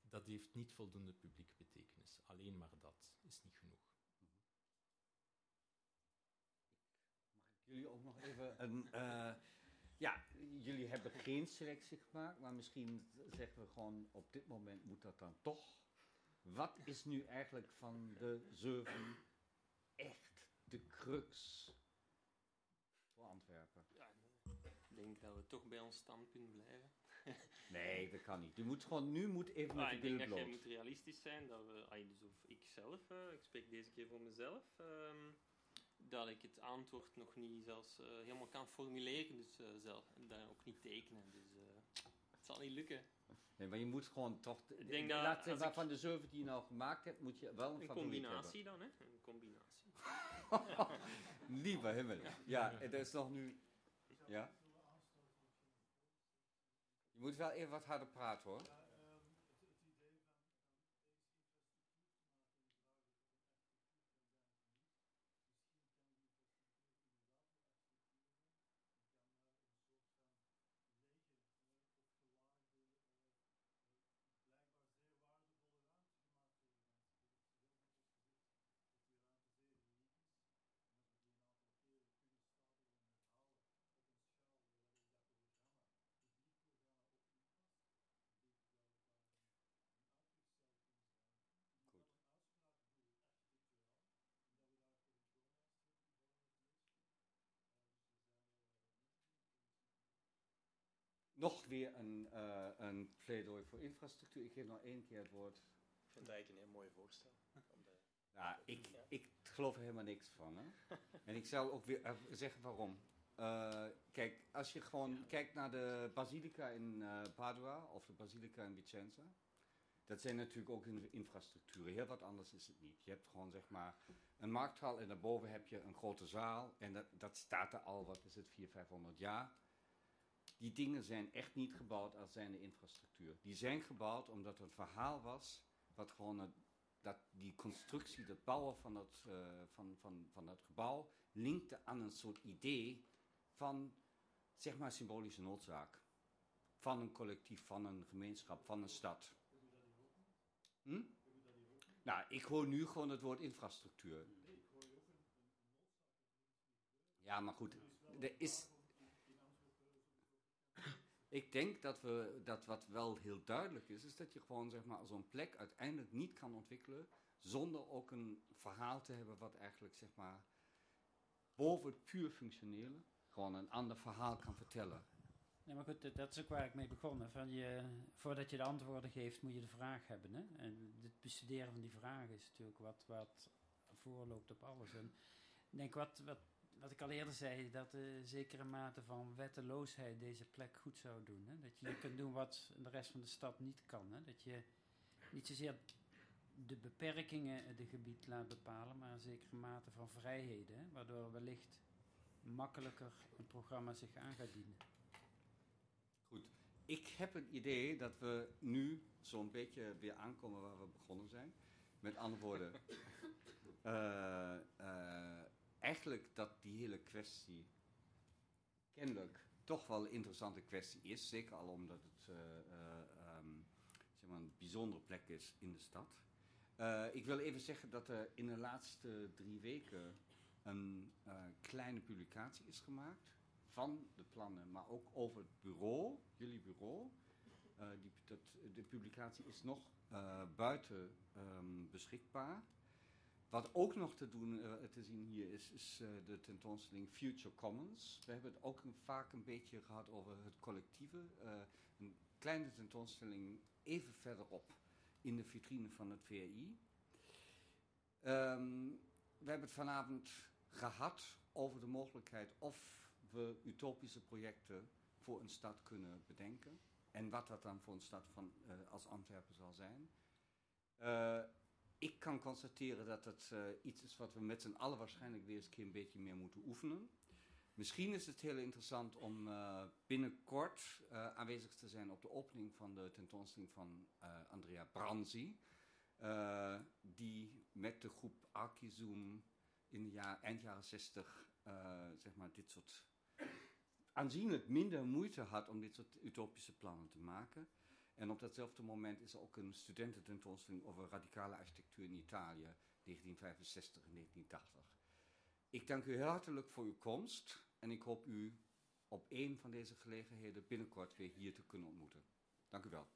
dat heeft niet voldoende publieke betekenis. Alleen maar dat is niet genoeg. Jullie ook nog even een. eh, ja, jullie hebben geen selectie gemaakt, maar misschien zeggen we gewoon op dit moment moet dat dan toch. Wat is nu eigenlijk van de zeven echt de crux voor Antwerpen? Ja, ik denk dat we toch bij ons standpunt blijven. Nee, dat kan niet. Je moet gewoon, nu moet even met Ah, de ik denk dat jij moet realistisch zijn dat we, ah, dus of ik zelf, eh, ik spreek deze keer voor mezelf, ehm, dat ik het antwoord nog niet zelfs eh, helemaal kan formuleren, dus eh, zelf, en daar ook niet tekenen. Dus eh, het zal niet lukken. Nee, maar je moet gewoon toch. Ik denk dat laat zeggen, als ik- van de je nou gemaakt hebt, moet je wel een, Een combinatie dan, hè? Een combinatie. Lieve hemel. Ja, en dat is nog nu. Ja? Je moet wel even wat harder praten hoor. Nog weer een, eh, een pleidooi voor infrastructuur. Ik geef nog één keer het woord. Ik vind eigenlijk een heel mooi voorstel. Om de- Ja, ik, Ja. ik geloof er helemaal niks van. Hè? en ik zal ook weer even zeggen waarom. Eh, kijk, als je gewoon kijkt naar de basilica in eh, Padua of de basilica in Vicenza. Dat zijn natuurlijk ook in infrastructuren. Heel wat anders is het niet. Je hebt gewoon zeg maar een markthal en daarboven heb je een grote zaal. En dat, dat staat er al, wat is het, 400, 500 jaar. Die dingen zijn echt niet gebouwd als zijnde infrastructuur. Die zijn gebouwd omdat er een verhaal was wat gewoon het dat die constructie, het bouwen van dat, eh, van, van, van dat gebouw, linkte aan een soort idee van, zeg maar, symbolische noodzaak. Van een collectief, van een gemeenschap, van een stad. Hm? Nou, ik hoor nu gewoon het woord infrastructuur. Ja, maar goed, er is... Ik denk dat, we, dat wat wel heel duidelijk is, is dat je gewoon zeg maar, zo'n plek uiteindelijk niet kan ontwikkelen zonder ook een verhaal te hebben wat eigenlijk zeg maar, boven het puur functionele gewoon een ander verhaal kan vertellen. Nee, maar goed, dat- is ook waar ik mee begonnen. Van je, voordat je de antwoorden geeft, moet je de vraag hebben. Hè? En het bestuderen van die vraag is natuurlijk wat, wat voorloopt op alles. En denk wat, wat, wat ik al eerder zei, dat een zekere mate van wetteloosheid deze plek goed zou doen. Hè? Dat je kunt doen wat de rest van de stad niet kan. Hè? Dat je niet zozeer de beperkingen het gebied laat bepalen, maar een zekere mate van vrijheden. Waardoor wellicht makkelijker een programma zich aan gaat dienen. Goed. Ik heb het idee dat we nu zo'n beetje weer aankomen waar we begonnen zijn. Met andere woorden, eh, eigenlijk dat die hele kwestie kennelijk toch wel een interessante kwestie is. Zeker al omdat het eh, eh, ehm, zeg maar een bijzondere plek is in de stad. Eh, ik wil even zeggen dat er in de laatste drie weken een kleine publicatie is gemaakt van de plannen, maar ook over het bureau, jullie bureau. Die, de publicatie is nog buiten ehm, beschikbaar. Wat ook nog te, doen, eh, te zien hier is, is eh, de tentoonstelling Future Commons. We hebben het ook vaak een beetje gehad over het collectieve. Eh, een kleine tentoonstelling even verderop in de vitrine van het VRI. Ehm, we hebben het vanavond gehad over de mogelijkheid of we utopische projecten voor een stad kunnen bedenken. En wat dat dan voor een stad van, als Antwerpen zal zijn. Ik kan constateren dat het eh, iets is wat we met z'n allen waarschijnlijk weer eens een keer een beetje meer moeten oefenen. Misschien is het heel interessant om eh, binnenkort eh, aanwezig te zijn op de opening van de tentoonstelling van Andrea Branzi. die met de groep Archizoom in de jaar, eind jaren 60 eh, zeg maar dit soort aanzienlijk minder moeite had om dit soort utopische plannen te maken. En op datzelfde moment is er ook een studentententoonstelling over radicale architectuur in Italië, 1965 en 1980. Ik dank u heel hartelijk voor uw komst en ik hoop u op een van deze gelegenheden binnenkort weer hier te kunnen ontmoeten. Dank u wel.